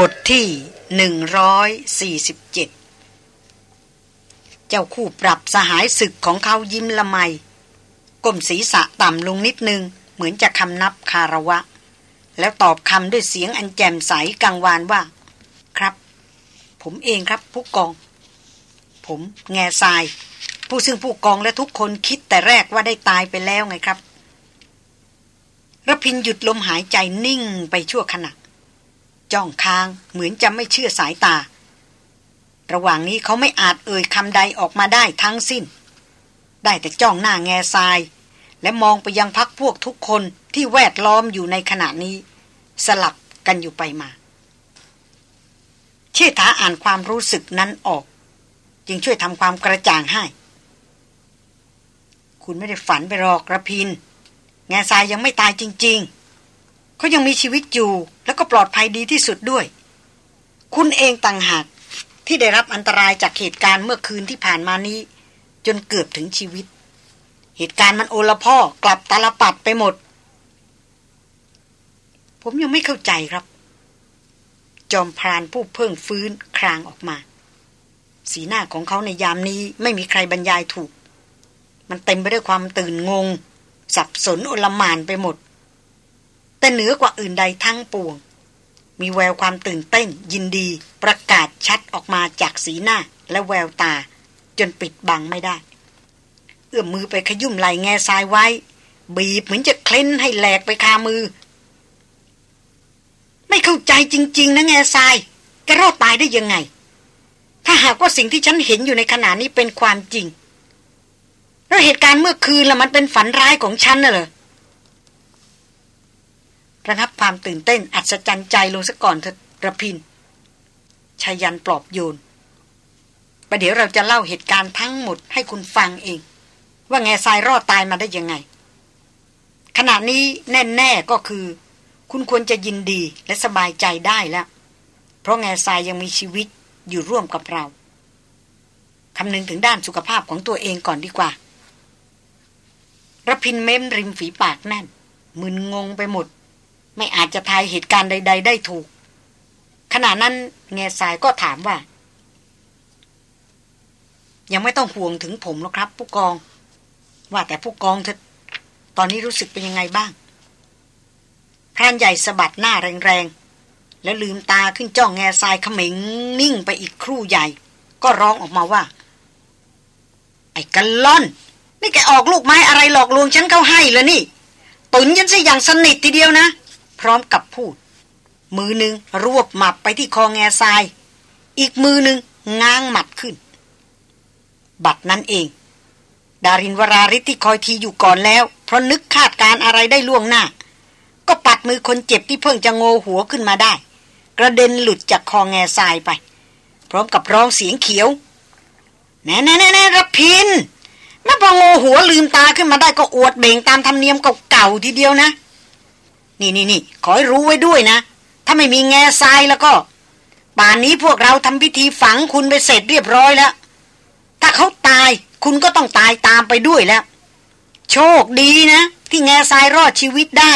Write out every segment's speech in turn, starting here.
บทที่หนึ่งร้อยสี่สิบเจ็ดเจ้าคู่ปรับสหายศึกของเขายิ้มละไมก้มศีรษะต่ำลงนิดนึง เหมือนจะคำนับคาระวะ แล้วตอบคำด้วยเสียงอันแจ่มใสกังวานว่า ครับ ผมเองครับผู้กอง ผมแง่ทราย ผู้ซึ่งผู้กองและทุกคนคิดแต่แรกว่าได้ตายไปแล้วไงครับระพินหยุดลมหายใจนิ่งไปชั่วขณะ จ้องค้างเหมือนจะไม่เชื่อสายตา ระหว่างนี้เขาไม่อาจเอ่ยคำใดออกมาได้ทั้งสิ้น ได้แต่จ้องหน้าแง่ทราย และมองไปยังพักพวกทุกคนที่แวดล้อมอยู่ในขณะนี้ สลับกันอยู่ไปมา เชษฐาอ่านความรู้สึกนั้นออก จึงช่วยทำความกระจ่างให้ คุณไม่ได้ฝันไปหรอกระพิน แง่ทรายยังไม่ตายจริง ๆ เขายังมีชีวิตอยู่ แล้วก็ปลอดภัยดีที่สุดด้วย คุณเองต่างหากที่ได้รับอันตรายจากเหตุการณ์เมื่อคืนที่ผ่านมานี้ จนเกือบถึงชีวิต เหตุการณ์มันโอละพ่อกลับตาลปัดไปหมด ผมยังไม่เข้าใจครับ จอมพรานผู้เพิ่งฟื้นครางออกมา สีหน้าของเขาในยามนี้ไม่มีใครบรรยายถูก มันเต็มไปด้วยความตื่นงง สับสนโอลมานไปหมด แต่เหนือกว่าอื่นใดทั้งปวง มีแววความตื่นเต้น ยินดีประกาศชัดออกมาจากสีหน้าและแววตา จนปิดบังไม่ได้ เอื้อมมือไปขยุ่มไหลแง่ทรายไว้ บีบเหมือนจะเคล้นให้แหลกไปคามือ ไม่เข้าใจจริง ๆ นะแง่ทรายแกรอดตายได้ยังไง ถ้าหากว่าสิ่งที่ฉันเห็นอยู่ในขณะนี้เป็นความจริง แล้วเหตุการณ์เมื่อคืนละมันเป็นฝันร้ายของฉันน่ะเหรอ ระงับความตื่นเต้นอัศจรรย์ใจลงซะก่อนเถอะระพินชายันปลอบโยนประเดี๋ยวเราจะเล่าเหตุการณ์ทั้งหมดให้คุณฟังเอง ว่าแง่ทรายรอดตายมาได้ยังไง ขณะนี้แน่ ๆก็คือ คุณควรจะยินดีและสบายใจได้แล้ว เพราะแง่ทรายยังมีชีวิตอยู่ร่วมกับเราคำนึงถึงด้านสุขภาพของตัวเองก่อนดีกว่าระพินเม้มริมฝีปากแน่นมึนงงไปหมด ไม่อาจจะทายเหตุการณ์ใด ๆ ได้ถูก ขณะนั้นแง่สายก็ถามว่า ยังไม่ต้องห่วงถึงผมหรอกครับ ผู้กอง ว่าแต่ผู้กองเธอตอนนี้รู้สึกเป็นยังไงบ้างพรานใหญ่สะบัดหน้าแรงๆ แล้วลืมตาขึ้นจ้องแง่ทรายขมิงนิ่งไปอีกครู่ใหญ่ ก็ร้องออกมาว่า ไอ้กันล่อน นี่แกออกลูกไม้อะไรหลอกลวงฉันเข้าให้เลยนี่ ตุนยันซะอย่างสนิททีเดียวนะ พร้อมกับพูด มือหนึ่งรวบหมับไปที่คอแง่ทราย อีกมือหนึ่งง้างหมัดขึ้น บัดนั้นเอง ดารินวราริที่คอยทีอยู่ก่อนแล้ว เพราะนึกคาดการอะไรได้ล่วงหน้า ก็ปัดมือคนเจ็บที่เพิ่งจะโงหัวขึ้นมาได้ กระเด็นหลุดจากคอแง่ทรายไป พร้อมกับร้องเสียงเขียวแน่แน่แน่รพินแม่พอโงหัวลืมตาขึ้นมาได้ก็อวดเบ่งตามธรรมเนียมเก่าๆทีเดียวนะ นี่นี่นี่ขอให้รู้ไว้ด้วยนะ ถ้าไม่มีแง่ทรายแล้วก็ ป่านนี้พวกเราทำพิธีฝังคุณไปเสร็จเรียบร้อยแล้ว ถ้าเขาตายคุณก็ต้องตายตามไปด้วยแล้ว โชคดีนะ ที่แง่ทรายรอดชีวิตได้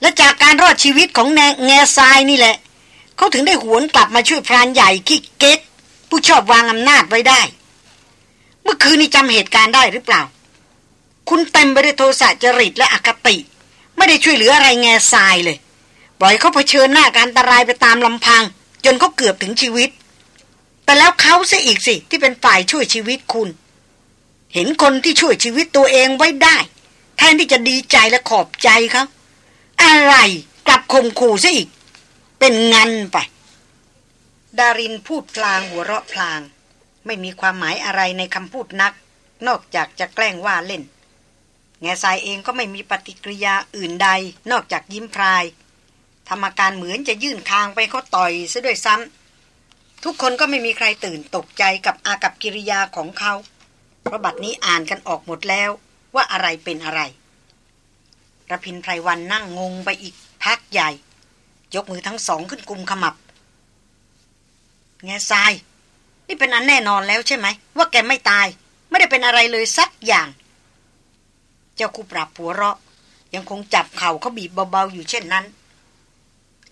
และจากการรอดชีวิตของแง่แง่ทรายนี่แหละ เขาถึงได้หวนกลับมาช่วยพรานใหญ่ขี้เก๊กผู้ชอบวางอำนาจไว้ได้ เมื่อคืนนี้จำเหตุการณ์ได้หรือเปล่า คุณเต็มไปด้วยโทสะจริตและอคติ ไม่ได้ช่วยเหลืออะไรแง่ทรายเลย ปล่อยเขาเผชิญหน้าการอันตรายไปตามลำพัง จนเขาเกือบถึงชีวิต แต่แล้วเขาเสียอีกสิที่เป็นฝ่ายช่วยชีวิตคุณ เห็นคนที่ช่วยชีวิตตัวเองไว้ได้ แทนที่จะดีใจและขอบใจเขาอะไรกลับข่มขู่ซะอีก เป็นงันไป ดารินพูดพลางหัวเราะพลาง ไม่มีความหมายอะไรในคำพูดนัก นอกจากจะแกล้งว่าเล่น แง่ทรายเองก็ไม่มีปฏิกิริยาอื่นใด นอกจากยิ้มพรายทำอาการเหมือนจะยื่นคางไปเขาต่อยซะด้วยซ้ำทุกคนก็ไม่มีใครตื่นตกใจกับอากับกิริยาของเขา เพราะบัดนี้อ่านกันออกหมดแล้วว่าอะไรเป็นอะไรระพินไพรวันนั่งงงไปอีกพักใหญ่ ยกมือทั้งสองขึ้นกุมขมับ แง่ทราย นี่เป็นอันแน่นอนแล้วใช่ไหม ว่าแกไม่ตาย ไม่ได้เป็นอะไรเลยสักอย่าง เจ้าคู่ปรับหัวเราะ ยังคงจับเข่าเขาบีบเบาๆอยู่เช่นนั้น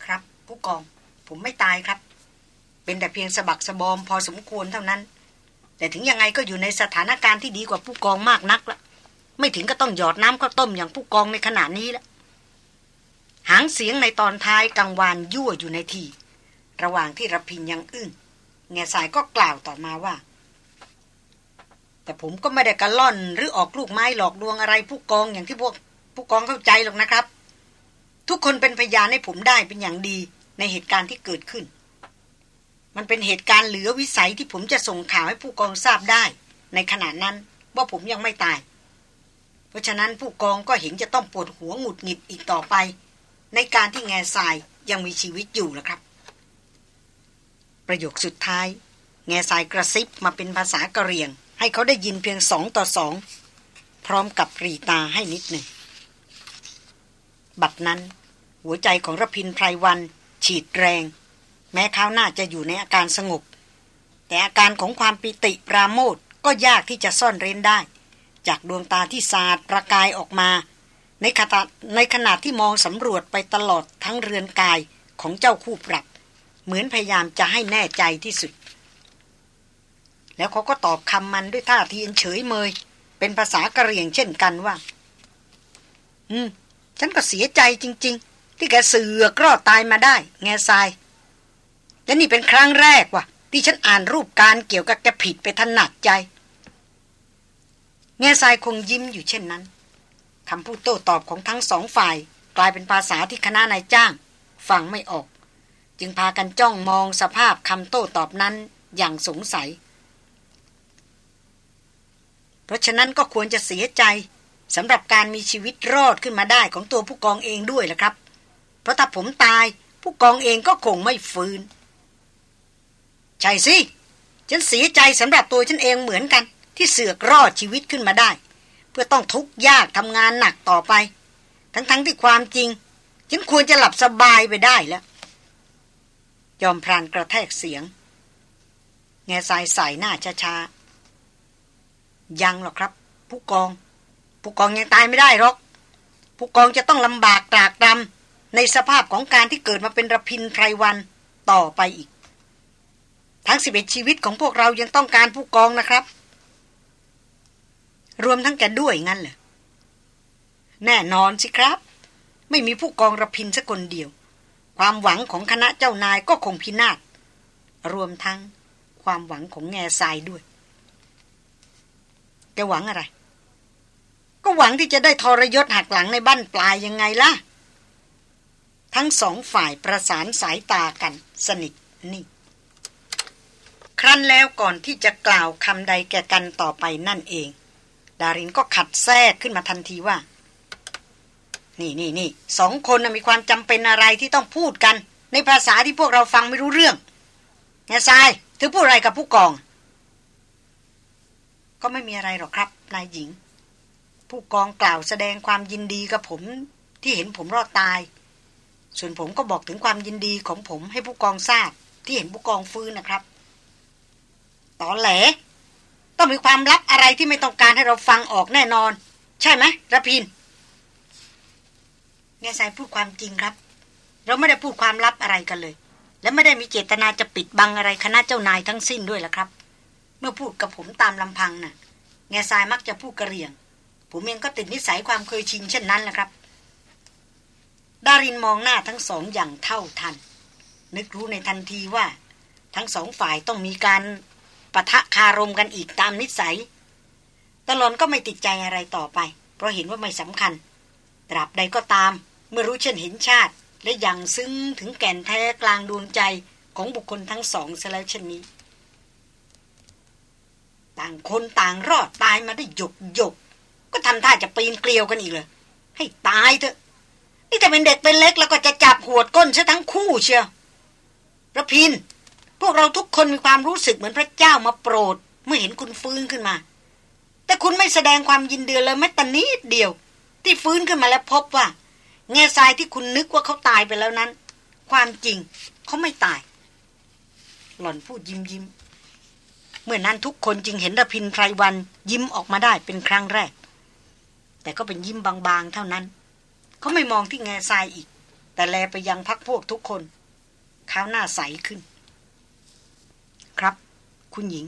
ครับ ผู้กอง ผมไม่ตายครับ เป็นแต่เพียงสะบักสะบอมพอสมควรเท่านั้น แต่ถึงยังไงก็อยู่ในสถานการณ์ที่ดีกว่าผู้กองมากนักละไม่ถึงก็ต้องหยอดน้ำข้าวต้มอย่างผู้กองในขณะนี้ละหางเสียงในตอนท้ายกังวานยั่วอยู่ในที ระหว่างที่รพินยังอึ้งแง่สายก็กล่าวต่อมาว่า แต่ผมก็ไม่ได้กระล่อนหรือออกลูกไม้หลอกลวงอะไรผู้กองอย่างที่พวกผู้กองเข้าใจหรอกนะครับ ทุกคนเป็นพยานให้ผมได้เป็นอย่างดีในเหตุการณ์ที่เกิดขึ้น มันเป็นเหตุการณ์เหลือวิสัยที่ผมจะส่งข่าวให้ผู้กองทราบได้ ในขณะนั้นว่าผมยังไม่ตาย เพราะฉะนั้นผู้กองก็เห็นจะต้องปวดหัวหงุดหงิดอีกต่อไป ในการที่แง่ทรายยังมีชีวิตอยู่แล้วครับ ประโยคสุดท้าย แง่ทรายกระซิบมาเป็นภาษากะเรียง ให้เขาได้ยินเพียงสองต่อสอง พร้อมกับรีตาให้นิดหนึ่ง บัดนั้น หัวใจของระพินไพรวัน ฉีดแรง แม้เขาหน่าจะอยู่ในอาการสงบ แต่อาการของความปิติปราโมทก็ยากที่จะซ่อนเร้นได้ จากดวงตาที่สาดประกายออกมา ในขณะในขณะที่มองสำรวจไปตลอดทั้งเรือนกายของเจ้าคู่ปรับ เหมือนพยายามจะให้แน่ใจที่สุด แล้วเขาก็ตอบคำมันด้วยท่าทีเฉยเมย เป็นภาษากะเหรี่ยงเช่นกันว่า อืม ฉันก็เสียใจจริง ๆ ที่แกเสือกรอดตายมาได้ แง่ทราย และนี่เป็นครั้งแรกว่ะ ที่ฉันอ่านรูปการเกี่ยวกับแกผิดไปถนัดใจ แง่ทรายคงยิ้มอยู่เช่นนั้นคำพูดโต้ตอบของทั้งสองฝ่าย กลายเป็นภาษาที่คณะนายจ้าง ฟังไม่ออก จึงพากันจ้องมองสภาพคำโต้ตอบนั้นอย่างสงสัย เพราะฉะนั้นก็ควรจะเสียใจสำหรับการมีชีวิตรอดขึ้นมาได้ของตัวผู้กองเองด้วยละครับ เพราะถ้าผมตายผู้กองเองก็คงไม่ฟื้น ใช่สิ ฉันเสียใจสำหรับตัวฉันเองเหมือนกัน ที่เสือกรอดชีวิตขึ้นมาได้ เพื่อต้องทุกข์ยากทำงานหนักต่อไป ทั้งๆทที่ความจริง ฉันควรจะหลับสบายไปได้แล้ว ยอมพรานกระแทกเสียง แง่สายใส่หน้าช้าๆ ยังหรอกครับ ผู้กอง ผู้กองยังตายไม่ได้หรอก ผู้กองจะต้องลำบากตรากตรำในสภาพของการที่เกิดมาเป็นระพินไพรวันต่อไปอีก ทั้งสิบเอ็ดชีวิตของพวกเรายังต้องการผู้กองนะครับ รวมทั้งแกด้วยงั้นเหรอแน่นอนสิครับ ไม่มีผู้กองระพินสักคนเดียว ความหวังของคณะเจ้านายก็คงพินาศรวมทั้งความหวังของแง่ทรายด้วย แกหวังอะไร ก็หวังที่จะได้ทรยศหักหลังในบ้านปลายยังไงล่ะ ทั้งสองฝ่ายประสานสายตากัน สนิทนี่ครั้นแล้วก่อนที่จะกล่าวคำใดแก่กันต่อไปนั่นเอง ดารินก็ขัดแทรกขึ้นมาทันทีว่า นี่นี่นี่สองคนมีความจำเป็นอะไรที่ต้องพูดกัน ในภาษาที่พวกเราฟังไม่รู้เรื่องแง่ทรายเธอพูดอะไรกับผู้กอง ก็ไม่มีอะไรหรอกครับ นายหญิง ผู้กองกล่าวแสดงความยินดีกับผมที่เห็นผมรอดตาย ส่วนผมก็บอกถึงความยินดีของผมให้ผู้กองทราบ ที่เห็นผู้กองฟื้นนะครับตอแหล ต้องมีความลับอะไรที่ไม่ต้องการให้เราฟังออกแน่นอน ใช่ไหมระพินเงยสายพูดความจริงครับ เราไม่ได้พูดความลับอะไรกันเลย และไม่ได้มีเจตนาจะปิดบังอะไรคณะเจ้านายทั้งสิ้นด้วยล่ะครับ มื่อพูดกับผมตามลำพังนะ่ะ แง่ทรายมักจะพูดกระเรียง ผมเองก็ติดนิสัยความเคยชินเช่นนั้นแหละครับ ดารินมองหน้าทั้งสองอย่างเท่าทัน นึกรู้ในทันทีว่า ทั้งสองฝ่ายต้องมีการปะทะคารมกันอีกตามนิสัยตลอนก็ไม่ติดใจอะไรต่อไป เพราะเห็นว่าไม่สำคัญ ตราบใดก็ตาม เมื่อรู้เช่นเห็นชาติ และยังซึ้งถึงแก่นแท้กลางดวงใจของบุคคลทั้งสองซะแล้วเช่นนี้ ต่างคนต่างรอดตายมาได้หยกหยกก็ทำท่าจะปีนเกลียวกันอีกเลยให้ตายเถอะ นี่จะเป็นเด็กเป็นเล็กแล้วก็จะจับหัวดก้นซะทั้งคู่เชียวระพิน พวกเราทุกคนมีความรู้สึกเหมือนพระเจ้ามาโปรด เมื่อเห็นคุณฟื้นขึ้นมา แต่คุณไม่แสดงความยินเดีเลยแม้แต่นิดเดียว ที่ฟื้นขึ้นมาแล้วพบว่า แง่ทรายที่คุณนึกว่าเขาตายไปแล้วนั้น ความจริงเขาไม่ตาย หล่อนพูดยิ้มยิ้ม เมื่อนั้นทุกคนจึงเห็นระพินไพรวันยิ้มออกมาได้เป็นครั้งแรก แต่ก็เป็นยิ้มบางๆเท่านั้น เขาไม่มองที่แง่ทรายอีก แต่แลไปยังพักพวกทุกคนคท้าหน้าใสขึ้น ครับ คุณหญิง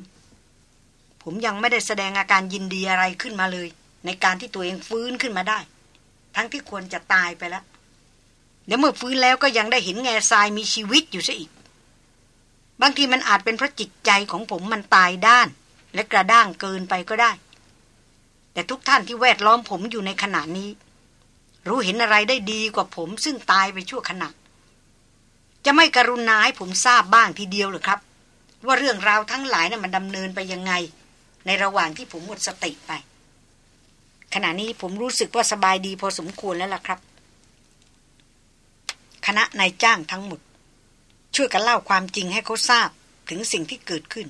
ผมยังไม่ได้แสดงอาการยินดีอะไรขึ้นมาเลย ในการที่ตัวเองฟื้นขึ้นมาได้ ทั้งที่ควรจะตายไปแล้วเดี๋ยวเมื่อฟื้นแล้วก็ยังได้เห็นแง่ทรายมีชีวิตอยู่ซะอีก บางทีมันอาจเป็นเพราะจิตใจของผมมันตายด้าน และกระด้างเกินไปก็ได้ แต่ทุกท่านที่แวดล้อมผมอยู่ในขณะนี้ รู้เห็นอะไรได้ดีกว่าผมซึ่งตายไปชั่วขณะ จะไม่กรุณาให้ผมทราบบ้างทีเดียวหรือครับ ว่าเรื่องราวทั้งหลายนะ่ะมันดำเนินไปยังไง ในระหว่างที่ผมหมดสติไป ขณะนี้ผมรู้สึกว่าสบายดีพอสมควรแล้วล่ะครับ คณะนายจ้างทั้งหมด ช่วยกันเล่าความจริงให้เขาทราบถึงสิ่งที่เกิดขึ้น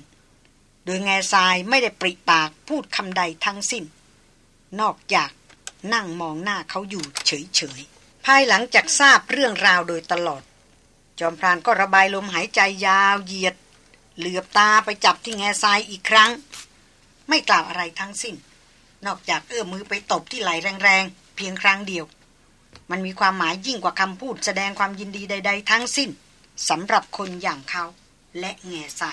โดยแง่ทรายไม่ได้ปริปากพูดคำใดทั้งสิ้น นอกจากนั่งมองหน้าเขาอยู่เฉยๆ ภายหลังจากทราบเรื่องราวโดยตลอด จอมพรานก็ระบายลมหายใจยาวเหยียด เหลือบตาไปจับที่แง่ทรายอีกครั้ง ไม่กล่าวอะไรทั้งสิ้น นอกจากเอื้อมมือไปตบที่ไหลแรงๆ เพียงครั้งเดียว มันมีความหมายยิ่งกว่าคำพูดแสดงความยินดีใด ๆ ทั้งสิ้น สำหรับคนอย่างเขาและแง่ใส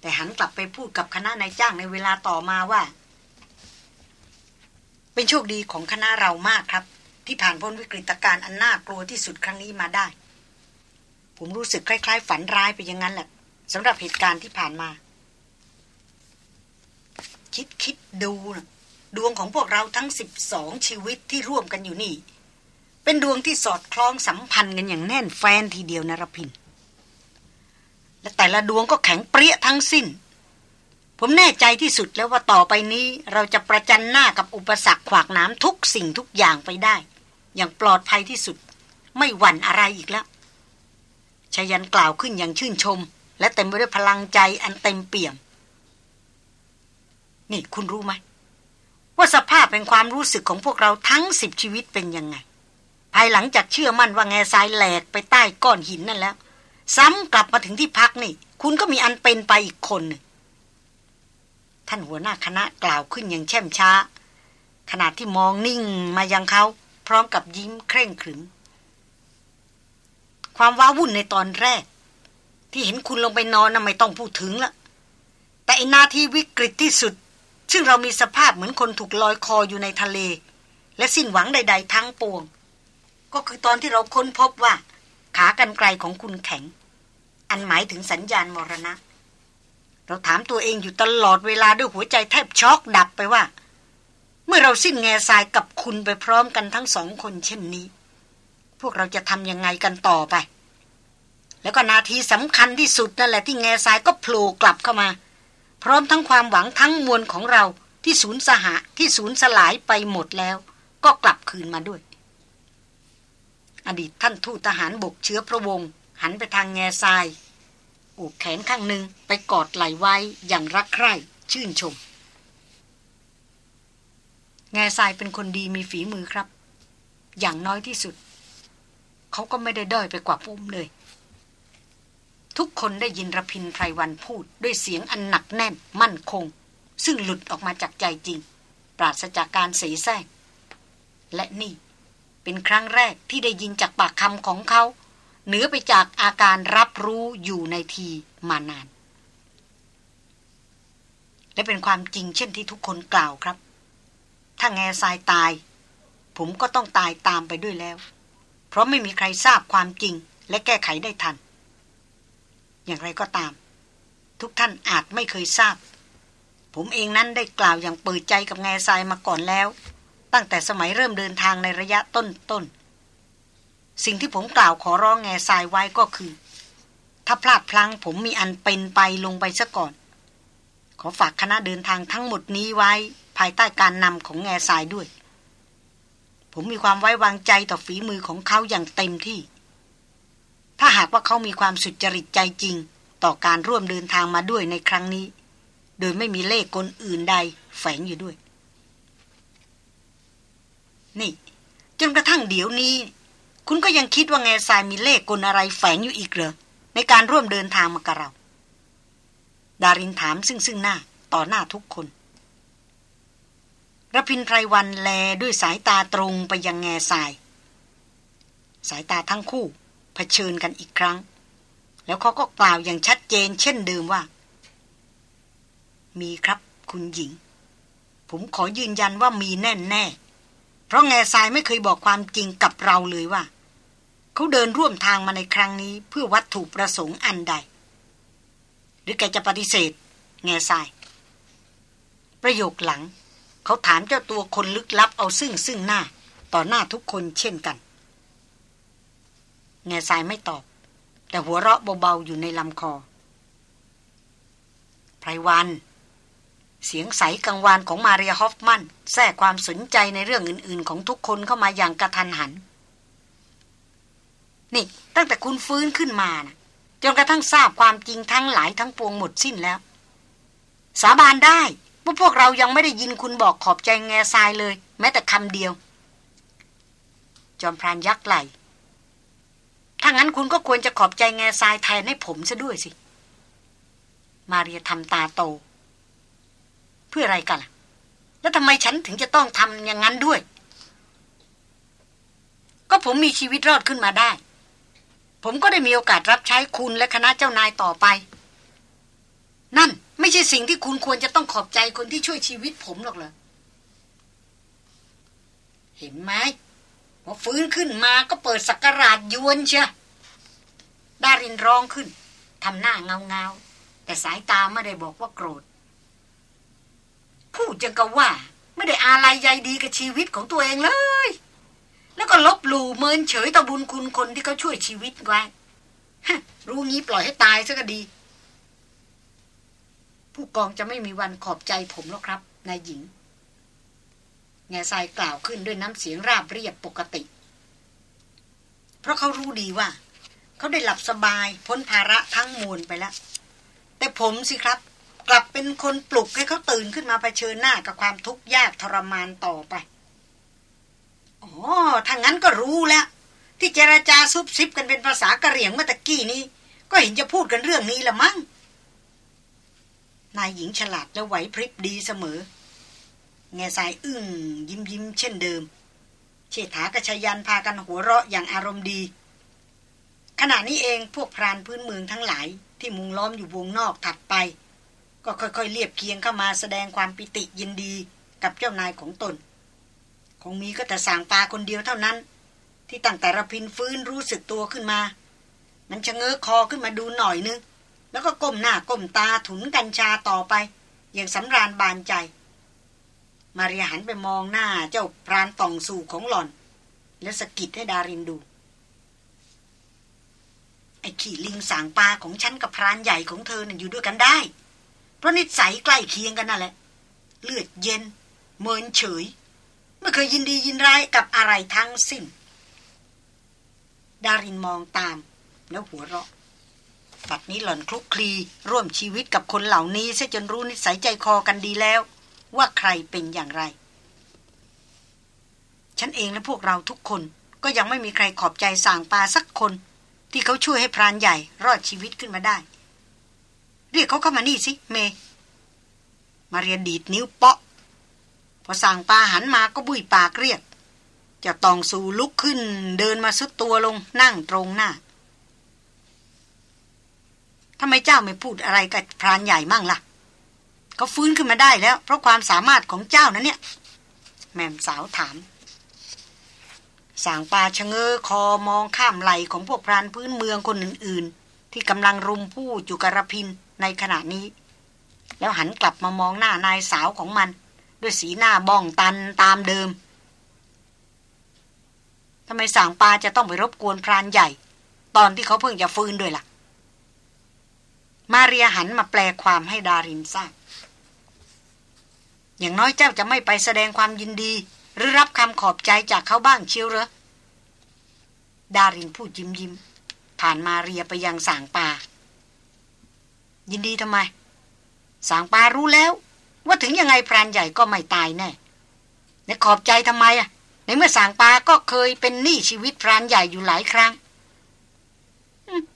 แต่หันกลับไปพูดกับคณะนายจ้างในเวลาต่อมาว่า เป็นโชคดีของคณะเรามากครับ ที่ผ่านพ้นวิกฤตการณ์อันน่ากลัวที่สุดครั้งนี้มาได้ ผมรู้สึกคล้าย ๆ ฝันร้ายไปอย่างนั้นแหละสำหรับเหตุการณ์ที่ผ่านมา คิดคิดดูนะดวงของพวกเราทั้งสิบสองชีวิตที่ร่วมกันอยู่นี่ เป็นดวงที่สอดคล้องสัมพันธ์กันอย่างแน่นแฟนทีเดียวนรพิน และแต่ละดวงก็แข็งเปรี้ยทั้งสิ้น ผมแน่ใจที่สุดแล้วว่าต่อไปนี้เราจะประจันหน้ากับอุปสรรคขวากน้ำทุกสิ่งทุกอย่างไปได้ อย่างปลอดภัยที่สุด ไม่หวั่นอะไรอีกแล้วชายันกล่าวขึ้นอย่างชื่นชม และเต็มไปด้วยพลังใจอันเต็มเปี่ยม นี่คุณรู้ไหมว่าสภาพเป็นความรู้สึกของพวกเราทั้งสิบชีวิตเป็นยังไง ภายหลังจากเชื่อมั่นว่าแง่ทรายแหลกไปใต้ก้อนหินนั่นแล้ว ซ้ำกลับมาถึงที่พักนี่ คุณก็มีอันเป็นไปอีกคนท่านหัวหน้าคณะกล่าวขึ้นอย่างแช่มช้า ขณะที่มองนิ่งมายังเขา พร้อมกับยิ้มเคร่งขรึม ความว้าวุ่นในตอนแรก ที่เห็นคุณลงไปนอนน่ะไม่ต้องพูดถึงละแต่อนาทีวิกฤตที่สุด ซึ่งเรามีสภาพเหมือนคนถูกลอยคออยู่ในทะเล และสิ้นหวังใด ๆ ทั้งปวง ก็คือตอนที่เราค้นพบว่า ขากรรไกรของคุณแข็ง อันหมายถึงสัญญาณมรณะ เราถามตัวเองอยู่ตลอดเวลาด้วยหัวใจแทบช็อกดับไปว่า เมื่อเราสิ้นแง่ทรายกับคุณไปพร้อมกันทั้งสองคนเช่นนี้ พวกเราจะทำยังไงกันต่อไป แล้วก็นาทีสำคัญที่สุดนั่นแหละที่แง่ทรายก็โผล่กลับเข้ามา พร้อมทั้งความหวังทั้งมวลของเราที่สูญสหะที่สูญสลายไปหมดแล้ว ก็กลับคืนมาด้วย อดีตท่านทูตทหารบกเชื้อพระวงศ์หันไปทางแง่ทรายอุกแขนข้างหนึ่งไปกอดไหลไว้อย่างรักใคร่ชื่นชม แง่ทรายเป็นคนดีมีฝีมือครับ อย่างน้อยที่สุด เขาก็ไม่ได้ด้อยไปกว่าปุ้มเลย ทุกคนได้ยินระพินไพรวันพูดด้วยเสียงอันหนักแน่นมั่นคง ซึ่งหลุดออกมาจากใจจริง ปราศจากการเสแสร้งและนี่ เป็นครั้งแรกที่ได้ยินจากปากคำของเขา เหนือไปจากอาการรับรู้อยู่ในทีมานาน และเป็นความจริงเช่นที่ทุกคนกล่าวครับ ถ้าแง่ทรายตาย ผมก็ต้องตายตามไปด้วยแล้ว เพราะไม่มีใครทราบความจริงและแก้ไขได้ทัน อย่างไรก็ตาม ทุกท่านอาจไม่เคยทราบ ผมเองนั้นได้กล่าวอย่างเปิดใจกับแง่ทรายมาก่อนแล้ว ตั้งแต่สมัยเริ่มเดินทางในระยะต้นๆ สิ่งที่ผมกล่าวขอร้องแง่ทรายไว้ก็คือ ถ้าพลาดพลั้งผมมีอันเป็นไปลงไปซะก่อน ขอฝากคณะเดินทางทั้งหมดนี้ไว้ภายใต้การนำของแง่ทรายด้วย ผมมีความไว้วางใจต่อฝีมือของเขาอย่างเต็มที่ ถ้าหากว่าเขามีความสุจริตใจจริง ต่อการร่วมเดินทางมาด้วยในครั้งนี้ โดยไม่มีเลขกลอื่นใดแฝงอยู่ด้วย นี่ จนกระทั่งเดี๋ยวนี้ คุณก็ยังคิดว่าแง่ทรายมีเลขกลอะไรแฝงอยู่อีกเหรอ ในการร่วมเดินทางมากับเรา ดารินถามซึ่งซึ่งหน้าต่อหน้าทุกคนระพินไพรวันแลด้วยสายตาตรงไปยังแง่ทราย สายตาทั้งคู่เผชิญกันอีกครั้ง แล้วเขาก็กล่าวอย่างชัดเจน เช่นเดิมว่า มีครับคุณหญิง ผมขอยืนยันว่ามีแน่แน่ เพราะแง่ทรายไม่เคยบอกความจริงกับเราเลยว่า เขาเดินร่วมทางมาในครั้งนี้เพื่อวัตถุประสงค์อันใด หรือแกจะปฏิเสธ แง่ทราย ประโยคหลัง เขาถามเจ้าตัวคนลึกลับเอาซึ่งซึ่งหน้า ต่อหน้าทุกคนเช่นกัน แง่ทรายไม่ตอบ แต่หัวเราะเบาๆอยู่ในลำคอไพรวัน เสียงใสกังวานของมาเรียฮอฟมันแทรกความสนใจในเรื่องอื่น ๆ ของทุกคนเข้ามาอย่างกระทันหัน นี่ตั้งแต่คุณฟื้นขึ้นมานะจนกระทั่งทราบความจริงทั้งหลายทั้งปวงหมดสิ้นแล้ว สาบานได้ว่าพวกเรายังไม่ได้ยินคุณบอกขอบใจแง่ทรายเลย แม้แต่คำเดียว จอมพรานยักไหลถ้างั้นคุณก็ควรจะขอบใจแง่ทรายแทนให้ผมซะด้วยสิ มาเรียทำตาโต พื่ออะไรกันล่ะแล้วทำไมฉันถึงจะต้องทำอย่างนั้นด้วย ก็ผมมีชีวิตรอดขึ้นมาได้ ผมก็ได้มีโอกาสรับใช้คุณและคณะเจ้านายต่อไป นั่นไม่ใช่สิ่งที่คุณควรจะต้องขอบใจคนที่ช่วยชีวิตผมหรอกเหรอ เห็นไหมพอฟื้นขึ้นมาก็เปิดสักการาดยวนเชียดารินร้องขึ้นทำหน้าเงาเงาแต่สายตาไม่ได้บอกว่าโกรธ พูดจังกับว่า ไม่ได้อาลัยใยดีกับชีวิตของตัวเองเลย แล้วก็ลบหลู่เมินเฉยต่อบุญคุณคนที่เขาช่วยชีวิตไว้รู้งี้ปล่อยให้ตายซะก็ดี ผู้กองจะไม่มีวันขอบใจผมแล้วครับนายหญิง แง่ทรายกล่าวขึ้นด้วยน้ำเสียงราบเรียบปกติ เพราะเขารู้ดีว่า เขาได้หลับสบายพ้นภาระทั้งมวลไปแล้ว แต่ผมสิครับ กลับเป็นคนปลุกให้เขาตื่นขึ้นมาเผชิญหน้ากับความทุกข์ยากทรมานต่อไปอ๋อถ้างั้นก็รู้แล้ว ที่เจราจาซุบซิบกันเป็นภาษากะเหรี่ยงเมื่อตะกี้นี้ ก็เห็นจะพูดกันเรื่องนี้ละมั้งนายหญิงฉลาดและไหวพริบดีเสมอ แง่สายอึ้งยิ้มยิ้มเช่นเดิม เชษฐากระชยันพากันหัวเราะอย่างอารมณ์ดี ขณะนี้เองพวกพรานพื้นเมืองทั้งหลายที่มุงล้อมอยู่วงนอกถัดไป ก็ค่อยๆเรียบเคียงเข้ามาแสดงความปิติยินดีกับเจ้านายของตน คงมีก็แต่สางตาคนเดียวเท่านั้น ที่ตั้งแต่ระพินฟื้นรู้สึกตัวขึ้นมา มันชะเง้อคอขึ้นมาดูหน่อยนึง แล้วก็ก้มหน้าก้มตาถุนกัญชาต่อไป อย่างสำราญบานใจ มาเรียหันไปมองหน้าเจ้าพรานต่องสู่ของหล่อน แล้วสะกิดให้ดารินดูไอ้ขี่ลิงสางปลาของฉันกับพรานใหญ่ของเธอน่ะอยู่ด้วยกันได้ ราะนิสัยใกล้เคียงกันนั่นแหละ เลือดเย็น เมินเฉย ไม่เคยยินดียินร้ายกับอะไรทั้งสิ้น ดารินมองตาม แล้วหัวเราะบัดนี้หล่อนคลุกคลีร่วมชีวิตกับคนเหล่านี้ซะจนรู้นิสัยใจคอกันดีแล้ว ว่าใครเป็นอย่างไร ฉันเองและพวกเราทุกคนก็ยังไม่มีใครขอบใจสางปลาสักคน ที่เขาช่วยให้พรานใหญ่รอดชีวิตขึ้นมาได้ เรียกเขาเข้ามานี่สิ เม มาเรียนดีดนิ้วเปาะ พอสั่งปลาหันมาก็บุยปากเรียกจะตองสู่ลุกขึ้น เดินมาสุดตัวลงนั่งตรงหน้าทำไมเจ้าไม่พูดอะไรกับพรานใหญ่มั่งละ่ะเขาฟื้นขึ้นมาได้แล้ว เพราะความสามารถของเจ้านั้นเนี่ย แม่มสาวถามสางปลาชะเง้อคอมองข้ามไหลของพวกพรานพื้นเมืองคนอื่น ๆ ที่กำลังรุมผู้จุกระพิน ในขณะนี้ แล้วหันกลับมามองหน้านายสาวของมัน ด้วยสีหน้าบ้องตันตามเดิมทำไมสางปลาจะต้องไปรบกวนพรานใหญ่ ตอนที่เขาเพิ่งจะฟื้นด้วยละ่ะ มาเรียหันมาแปลความให้ดารินทราบอย่างน้อยเจ้าจะไม่ไปแสดงความยินดี หรือรับคำขอบใจจากเขาบ้างเชียวเหรอดารินพูดยิ้มยิ้มผ่านมาเรียไปยังสางปา ยินดีทำไม สางปารู้แล้ว ว่าถึงยังไงพรานใหญ่ก็ไม่ตายแน่ในขอบใจทำไมอะ ในเมื่อสางปาก็เคยเป็นหนี้ชีวิตพรานใหญ่อยู่หลายครั้ง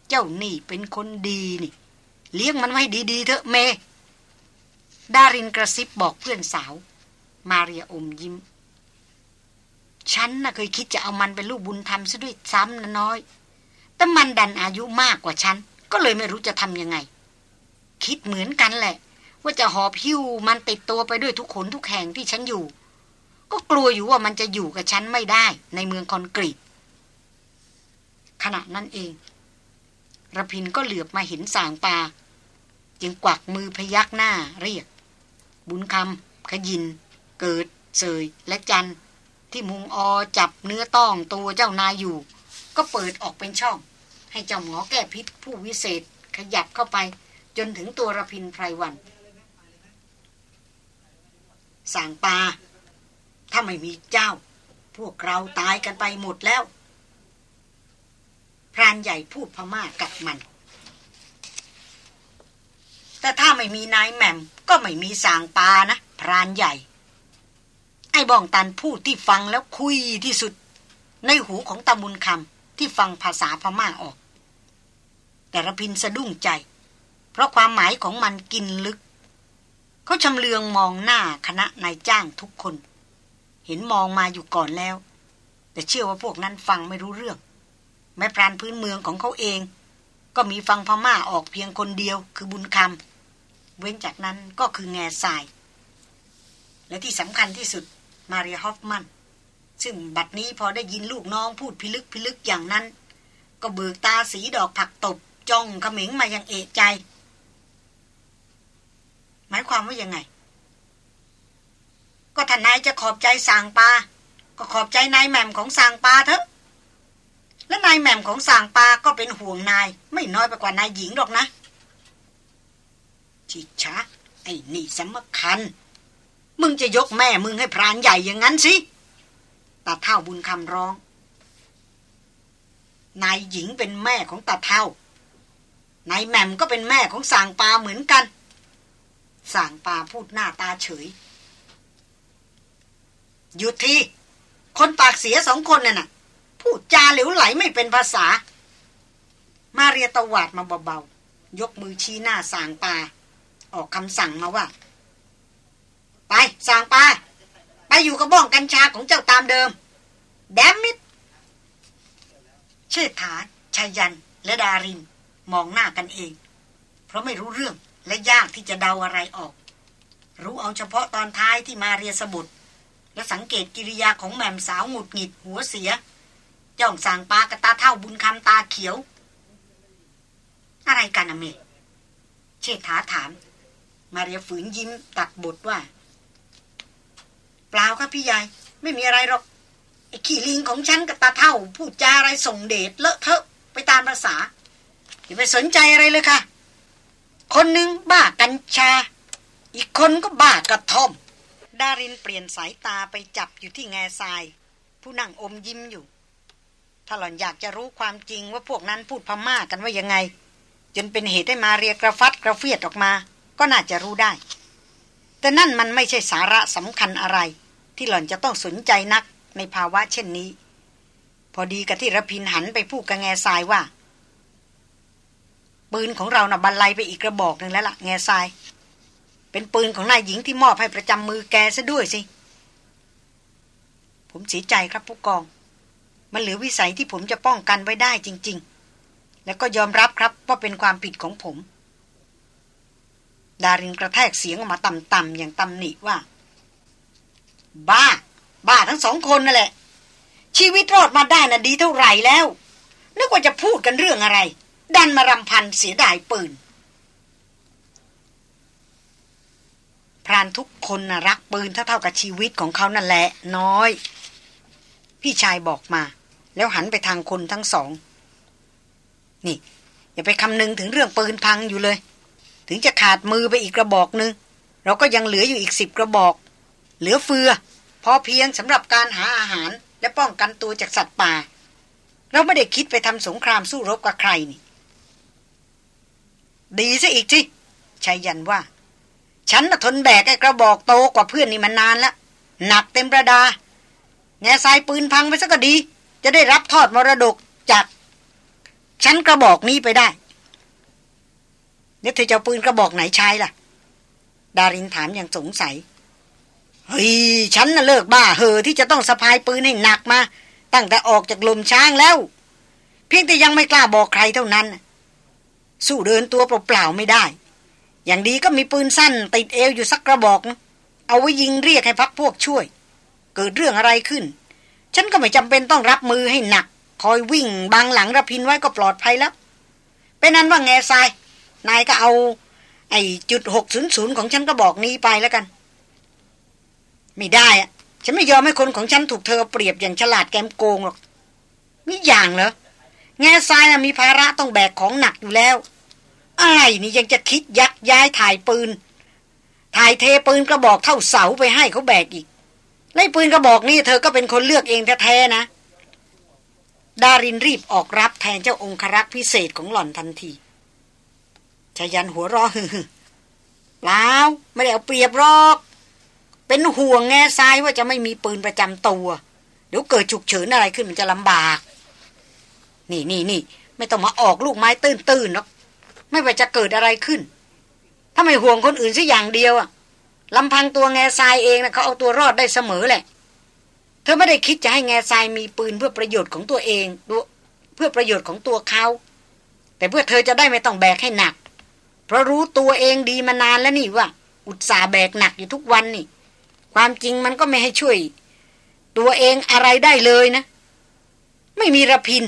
เจ้าหนี้เป็นคนดีนี่ เลี้ยงมันไว้ดีๆเถอะเม ดารินกระซิบบอกเพื่อนสาว มาเรียอมยิ้ม ฉันน่ะเคยคิดจะเอามันเป็นลูกบุญธรรมซะด้วยซ้ำนะน้อย แต่มันดันอายุมากกว่าฉัน ก็เลยไม่รู้จะทำยังไง คิดเหมือนกันแหละ ว่าจะหอบหิ้วมันติดตัวไปด้วยทุกขนทุกแห่งที่ฉันอยู่ ก็กลัวอยู่ว่ามันจะอยู่กับฉันไม่ได้ในเมืองคอนกรีตขณะนั้นเองระพินก็เหลือบมาเห็นสางปา จึงกวักมือพยักหน้าเรียก บุญคำขยิน เกิด เสยและจัน ที่มุงอจับเนื้อต้องตัวเจ้านายอยู่ ก็เปิดออกเป็นช่อง ให้เจ้าหมอแก้พิษผู้วิเศษขยับเข้าไป จนถึงตัวระพินไพรวันสางปา ถ้าไม่มีเจ้า พวกเราตายกันไปหมดแล้ว พรานใหญ่พูดพม่ากับมัน แต่ถ้าไม่มีนายแหม่ม ก็ไม่มีสางปานะ พรานใหญ่ ไอ้บองตันพูดที่ฟังแล้วคุยที่สุด ในหูของตามุนคำที่ฟังภาษาพม่าออก แต่ระพินสะดุ้งใจ ราะความหมายของมันกินลึก เขาชำเลืองมองหน้าคณะนายจ้างทุกคน เห็นมองมาอยู่ก่อนแล้ว แต่เชื่อว่าพวกนั้นฟังไม่รู้เรื่อง แม้พรานพื้นเมืองของเขาเอง ก็มีฟังพม่าออกเพียงคนเดียวคือบุญคำเว้นจากนั้นก็คือแง่ทราย และที่สำคัญที่สุดมารีฮอฟมันซึ่งบัดนี้พอได้ยินลูกน้องพูดพิลึกพิลึกอย่างนั้น ก็เบิกตาสีดอกผักตบจ้องเขม็งมายังเอกใจ หมายความว่ายังไง ก็ทนายจะขอบใจสางปาก็ขอบใจนายแหม่มของสางปาเถอะ และนายแหม่มของสางปาก็เป็นห่วงนาย ไม่น้อยไปกว่านายหญิงหรอกนะชิชะไอ้นี่สำคัญ มึงจะยกแม่มึงให้พรานใหญ่อย่างนั้นสิตาเท่าบุญคำร้อง นายหญิงเป็นแม่ของตาเท่านายแหม่มก็เป็นแม่ของสางปาเหมือนกัน สางปาพูดหน้าตาเฉย หยุดที คนปากเสียสองคนน่ะนะพูดจาเหลวไหลไม่เป็นภาษา มาเรียตวาดมาเบาๆ ยกมือชี้หน้าสางปาออกคำสั่งมาว่า ไปสางปาไปอยู่กับบ้องกัญชาของเจ้าตามเดิม แดมมิดเชิดฐาชายันและดารินมองหน้ากันเอง เพราะไม่รู้เรื่อง และยากที่จะเดาอะไรออก รู้เอาเฉพาะตอนท้ายที่มาเรียสบุตร และสังเกตกิริยาของแม่มสาวหงุดหงิดหัวเสียจ้องสางปากระตาเท่าบุญคำตาเขียว อะไรกันอเมเชษฐาถาม มาเรียฝืนยิ้มตัดบทว่า เปล่าครับพี่ใหญ่ไม่มีอะไรหรอกไอ้ขี้ลิงของฉันกับตาเท่าพูดจาอะไรส่งเดชเลอะเทอะไปตามภาษาอย่าไปสนใจอะไรเลยค่ะ คนหนึ่งบ้ากัญชา อีกคนก็บ้ากระท่อม ดารินเปลี่ยนสายตาไปจับอยู่ที่แง่ทราย ผู้นั่งอมยิ้มอยู่ ถ้าหล่อนอยากจะรู้ความจริงว่าพวกนั้นพูดพม่ากันว่ายังไง จนเป็นเหตุให้มาเรียกระฟัดกระเฟียดออกมา ก็น่าจะรู้ได้ แต่นั่นมันไม่ใช่สาระสำคัญอะไร ที่หล่อนจะต้องสนใจนักในภาวะเช่นนี้ พอดีกับที่ระพินหันไปพูดกับแง่ทรายว่า ปืนของเรานะ่ะบรรลัยไปอีกกระบอกหนึ่งแล้วละ่ะแง่ทราย เป็นปืนของนายหญิงที่มอบให้ประจำมือแกซะด้วยสิ ผมเสียใจครับผู้กอง มันเหลือวิสัยที่ผมจะป้องกันไว้ได้จริง ๆ แล้วก็ยอมรับครับว่าเป็นความผิดของผม ดารินกระแทกเสียงออกมาต่ำๆอย่างตำหนิว่า บ้า บ้าทั้งสองคนนั่นแหละ ชีวิตรอดมาได้น่ะดีเท่าไหร่แล้วนึกว่าจะพูดกันเรื่องอะไร ดันมารำพันเสียดายปืน พรานทุกคนนะรักปืนเท่าๆกับชีวิตของเขานั่นแหละ น้อย พี่ชายบอกมา แล้วหันไปทางคนทั้งสอง นี่ อย่าไปคำนึงถึงเรื่องปืนพังอยู่เลย ถึงจะขาดมือไปอีกกระบอกหนึ่งเราก็ยังเหลืออยู่อีกสิบกระบอก เหลือเฟือพอเพียงสำหรับการหาอาหารและป้องกันตัวจากสัตว์ป่า เราไม่ได้คิดไปทำสงครามสู้รบกับใครนี่ ดีซะอีกสิชายยันว่า ฉันน่ะทนแบกไอ้กระบอกโตกว่าเพื่อนนี่มานานแล้ว หนักเต็มประดา แง่ทรายปืนพังไปซะก็ดี จะได้รับทอดมรดกจาก ฉันกระบอกนี้ไปได้เนี่ยเธอจะปืนกระบอกไหนใช้ล่ะ ดารินถามอย่างสงสัย เฮ้ย ฉันน่ะเลิกบ้าเหอที่จะต้องสะพายปืนให้หนักมา ตั้งแต่ออกจากลมช้างแล้ว เพียงแต่ยังไม่กล้าบอกใครเท่านั้น สู้เดินตัวเปล่าๆไม่ได้ อย่างดีก็มีปืนสั้น ติดเอวอยู่สักกระบอกนะเอาไว้ยิงเรียกให้พักพวกช่วย เกิดเรื่องอะไรขึ้น ฉันก็ไม่จำเป็นต้องรับมือให้หนัก คอยวิ่งบังหลังระพินไว้ก็ปลอดภัยแล้ว เป็นนั้นว่าแง่ทราย นายก็เอา ไอ้จุดหกศูนย์ศูนย์ของฉันก็บอกนี้ไปแล้วกัน ไม่ได้อะฉันไม่ยอมให้คนของฉันถูกเธอเปรียบอย่างฉลาดแกมโกงหรอกนี่อย่างเหรอ แง่ทรายมีภาระต้องแบกของหนักอยู่แล้ว อะไรนี่ยังจะคิดยักย้ายถ่ายปืน ถ่ายเทปืนกระบอกเท่าเสาไปให้เขาแบกอีกไล่ปืนกระบอกนี่เธอก็เป็นคนเลือกเองแท้ๆนะ ดารินรีบออกรับแทนเจ้าองครักษ์พิเศษของหล่อนทันทีชายันหัวรอฮึเปล่าไม่ได้เอาเปรียบรอก เป็นห่วงแง่ทรายว่าจะไม่มีปืนประจำตัว เดี๋ยวเกิดฉุกเฉินอะไรขึ้นมันจะลำบาก นี่นี่นี่ไม่ต้องมาออกลูกไม้ตื้นตื้นหรอกไม่ว่าจะเกิดอะไรขึ้น ถ้าไม่ห่วงคนอื่นสัอย่างเดียวอะลำพังตัวแง่ทรายเองนะเขาเอาตัวรอดได้เสมอแหละ เธอไม่ได้คิดจะให้แง่ทรายมีปืนเพื่อประโยชน์ของตัวเองเพื่อประโยชน์ของตัวเขา แต่เพื่อเธอจะได้ไม่ต้องแบกให้หนัก เพราะรู้ตัวเองดีมานานแล้วนี่ว่า อุตส่าห์แบกหนักอยู่ทุกวันนี่ ความจริงมันก็ไม่ให้ช่วย ตัวเองอะไรได้เลยนะ ไม่มีระพิน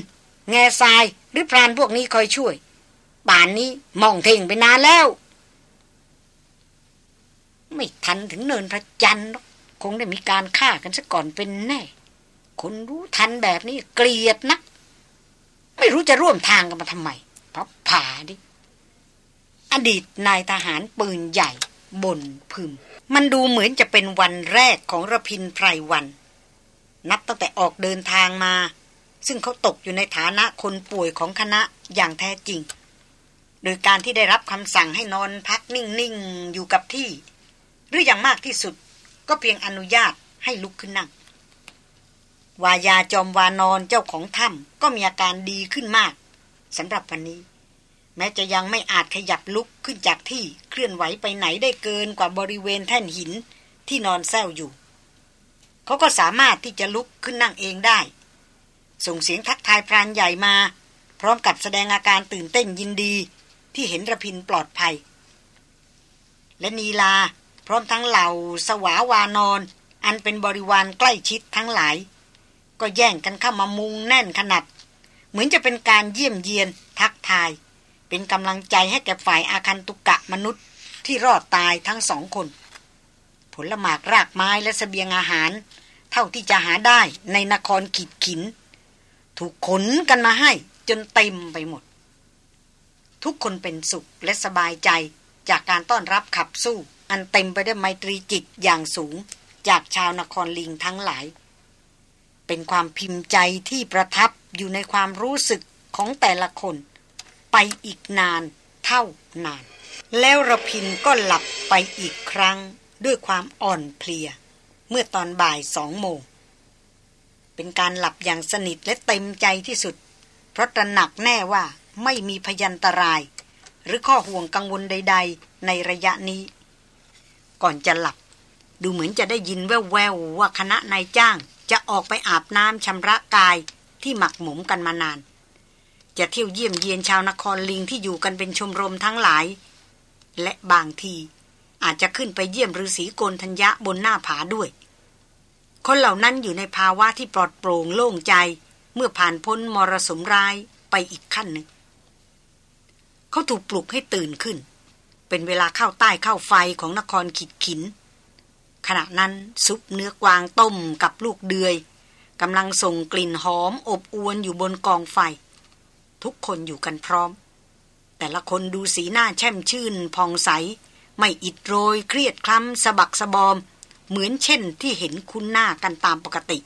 แง่ทรายหรือพรานพวกนี้คอยช่วยป่านนี้มองเท่งไปนานแล้ว ไม่ทันถึงเนินพระจันทร์คงได้มีการฆ่ากันซะก่อนเป็นแน่ คนรู้ทันแบบนี้เกลียดนัก ไม่รู้จะร่วมทางกันมาทำไมพับผาดิ อดีตนายทหารปืนใหญ่บนพึม มันดูเหมือนจะเป็นวันแรกของระพินไพรวัน นับตั้งแต่ออกเดินทางมา ซึ่งเขาตกอยู่ในฐานะคนป่วยของคณะอย่างแท้จริง โดยการที่ได้รับคำสั่งให้นอนพักนิ่ง ๆ อยู่กับที่ หรืออย่างมากที่สุดก็เพียงอนุญาตให้ลุกขึ้นนั่ง วายาจอมวานอนเจ้าของถ้ำก็มีอาการดีขึ้นมากสำหรับวันนี้ แม้จะยังไม่อาจขยับลุกขึ้นจากที่เคลื่อนไหวไปไหนได้เกินกว่าบริเวณแท่นหินที่นอนแซวอยู่ เขาก็สามารถที่จะลุกขึ้นนั่งเองได้ ส่งเสียงทักทายพรานใหญ่มา พร้อมกับแสดงอาการตื่นเต้นยินดี ที่เห็นระพินปลอดภัย และนีลา พร้อมทั้งเหล่าสวาวานอนอันเป็นบริวารใกล้ชิดทั้งหลาย ก็แย่งกันเข้ามามุงแน่นขนาด เหมือนจะเป็นการเยี่ยมเยียนทักทาย เป็นกำลังใจให้แก่ฝ่ายอาคันตุกกะมนุษย์ที่รอดตายทั้งสองคน ผลหมากรากไม้และสเสบียงอาหาร เท่าที่จะหาได้ในนครขีดขิน ถูกขนกันมาให้ จนเต็มไปหมด ทุกคนเป็นสุขและสบายใจจากการต้อนรับขับสู้ อันเต็มไปด้วยไมตรีจิตอย่างสูง จากชาวนครลิงทั้งหลาย เป็นความพิมพ์ใจที่ประทับอยู่ในความรู้สึกของแต่ละคน ไปอีกนานเท่านาน แล้วระพินก็หลับไปอีกครั้งด้วยความอ่อนเพลีย เมื่อตอนบ่ายสองโมง เป็นการหลับอย่างสนิทและเต็มใจที่สุด เพราะตระหนักแน่ว่าไม่มีพยันตราย หรือข้อห่วงกังวลใด ๆ ในระยะนี้ ก่อนจะหลับ ดูเหมือนจะได้ยินแว่วๆว่าคณะนายจ้างจะออกไปอาบน้ำชำระกายที่หมักหมมกันมานาน จะเที่ยวเยี่ยมเยียนชาวนครลิงที่อยู่กันเป็นชมรมทั้งหลาย และบางทีอาจจะขึ้นไปเยี่ยมฤาษีโกนทัญญะบนหน้าผาด้วย คนเหล่านั้นอยู่ในภาวะที่ปลอดโปร่งโล่งใจ เมื่อผ่านพ้นมรสุมร้ายไปอีกขั้นหนึ่ง เขาถูกปลุกให้ตื่นขึ้น เป็นเวลาเข้าใต้เข้าไฟของนครขิดขิน ขณะนั้นซุปเนื้อกวางต้มกับลูกเดือยกำลังส่งกลิ่นหอมอบอวนอยู่บนกองไฟ ทุกคนอยู่กันพร้อม แต่ละคนดูสีหน้าแช่มชื่นผ่องใส ไม่อิดโรย เครียดคล้ำสะบักสะบอม เหมือนเช่นที่เห็นคุณหน้ากันตามปกติ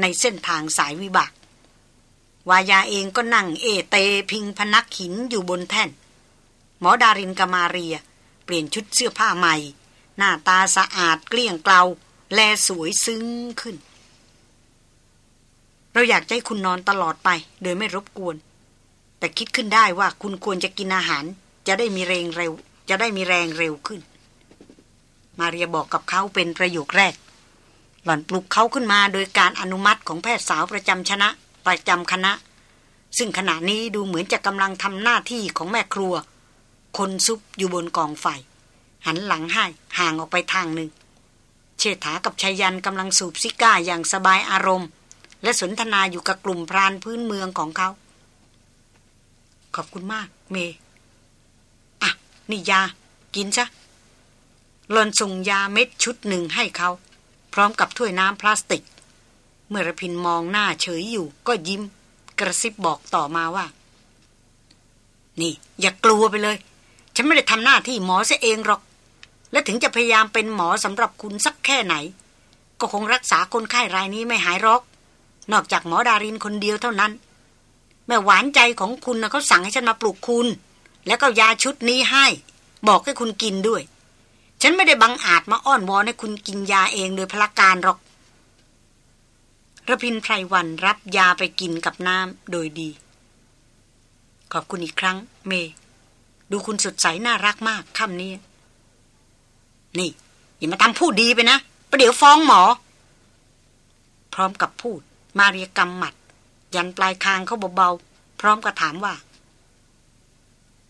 ในเส้นทางสายวิบาก วายาเองก็นั่งเอเตพิงพนักหินอยู่บนแท่น หมอดารินกามาเรีย เปลี่ยนชุดเสื้อผ้าใหม่ หน้าตาสะอาดเกลี้ยงเกลา แลสวยซึ้งขึ้น เราอยากให้คุณนอนตลอดไป โดยไม่รบกวน แต่คิดขึ้นได้ว่าคุณควรจะกินอาหาร จะได้มีแรงเร็ว จะได้มีแรงเร็วขึ้น มาเรียบอกกับเขาเป็นประโยคแรก หล่อนปลุกเขาขึ้นมาโดยการอนุมัติของแพทย์สาวประจำชนะประจำคณะ ซึ่งขณะนี้ดูเหมือนจะกำลังทำหน้าที่ของแม่ครัว คนซุปอยู่บนกองไฟ หันหลังให้ห่างออกไปทางหนึ่ง เชษฐากับชายันกำลังสูบซิก้าอย่างสบายอารมณ์ และสนทนาอยู่กับกลุ่มพรานพื้นเมืองของเขา ขอบคุณมาก เมอะนี่ยา กินซะ หลอนส่งยาเม็ดชุดหนึ่งให้เขา พร้อมกับถ้วยน้ำพลาสติก เมื่อระพินมองหน้าเฉยอยู่ ก็ยิ้ม กระซิบบอกต่อมาว่า นี่ อย่ากลัวไปเลย ฉันไม่ได้ทำหน้าที่หมอเสียเองหรอก และถึงจะพยายามเป็นหมอสำหรับคุณสักแค่ไหน ก็คงรักษาคนไข้รายนี้ไม่หายหรอก นอกจากหมอดารินคนเดียวเท่านั้น แม่หวานใจของคุณนะเขาสั่งให้ฉันมาปลุกคุณ แล้วก็ยาชุดนี้ให้ บอกให้คุณกินด้วย ฉันไม่ได้บังอาจมาอ้อนวอนให้คุณกินยาเองโดยพละการหรอกระพินไพรวันรับยาไปกินกับน้ำโดยดี ขอบคุณอีกครั้ง เม ดูคุณสดใสน่ารักมากค่ำนี้ นี่ อย่ามาทำพูดดีไปนะประเดี๋ยวฟ้องหมอ พร้อมกับพูด มาเรียกำหมัด ยันปลายคางเขาเบาๆ พร้อมกับถามว่า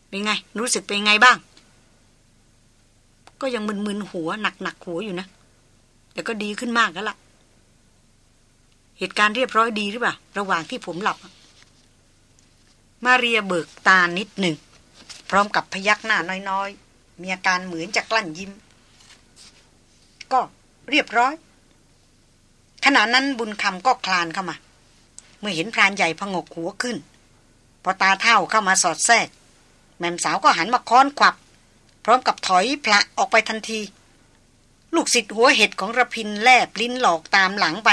เป็นไง รู้สึกเป็นไงบ้าง ก็ยังมึนๆหัวหนักๆหัวอยู่นะ แต่ก็ดีขึ้นมากแล้วล่ะ เหตุการณ์เรียบร้อยดีหรือเปล่า ระหว่างที่ผมหลับ มาเรียเบิกตานิดหนึ่ง พร้อมกับพยักหน้าน้อยๆ มีอาการเหมือนจะกลั้นยิ้ม ก็เรียบร้อย ขณะนั้นบุญคำก็คลานเข้ามา เมื่อเห็นพรานใหญ่พงกหัวขึ้น พอตาเท่าเข้ามาสอดแทรกแม่มสาวก็หันมาค้อนขวับ พร้อมกับถอยพละออกไปทันที ลูกศิษย์หัวเห็ดของระพินแลบลิ้นหลอกตามหลังไป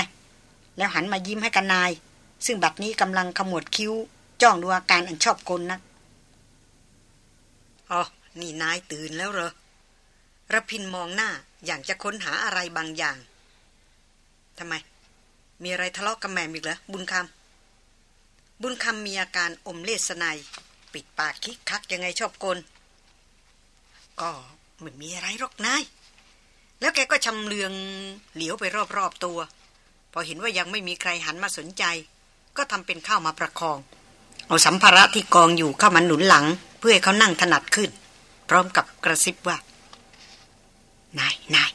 แล้วหันมายิ้มให้กันนาย ซึ่งบัดนี้กำลังขมวดคิ้ว จ้องดูอาการอันชอบกลนะอ๋อนี่นายตื่นแล้วเหรอระพินมองหน้าอย่างจะค้นหาอะไรบางอย่างทำไม มีอะไรทะเลาะกกับแม่อีกเหรอบุญคำบุญคำมีอาการอมเลสไนปิดปากคิกคักยังไงชอบกล ก็ไม่มีอะไรหรอกนาย แล้วแกก็ชำเลืองเหลียวไปรอบๆตัว พอเห็นว่ายังไม่มีใครหันมาสนใจ ก็ทำเป็นเข้ามาประคอง เอาสัมภาระที่กองอยู่เข้ามาหนุนหลัง เพื่อให้เขานั่งถนัดขึ้น พร้อมกับกระซิบว่านายนาย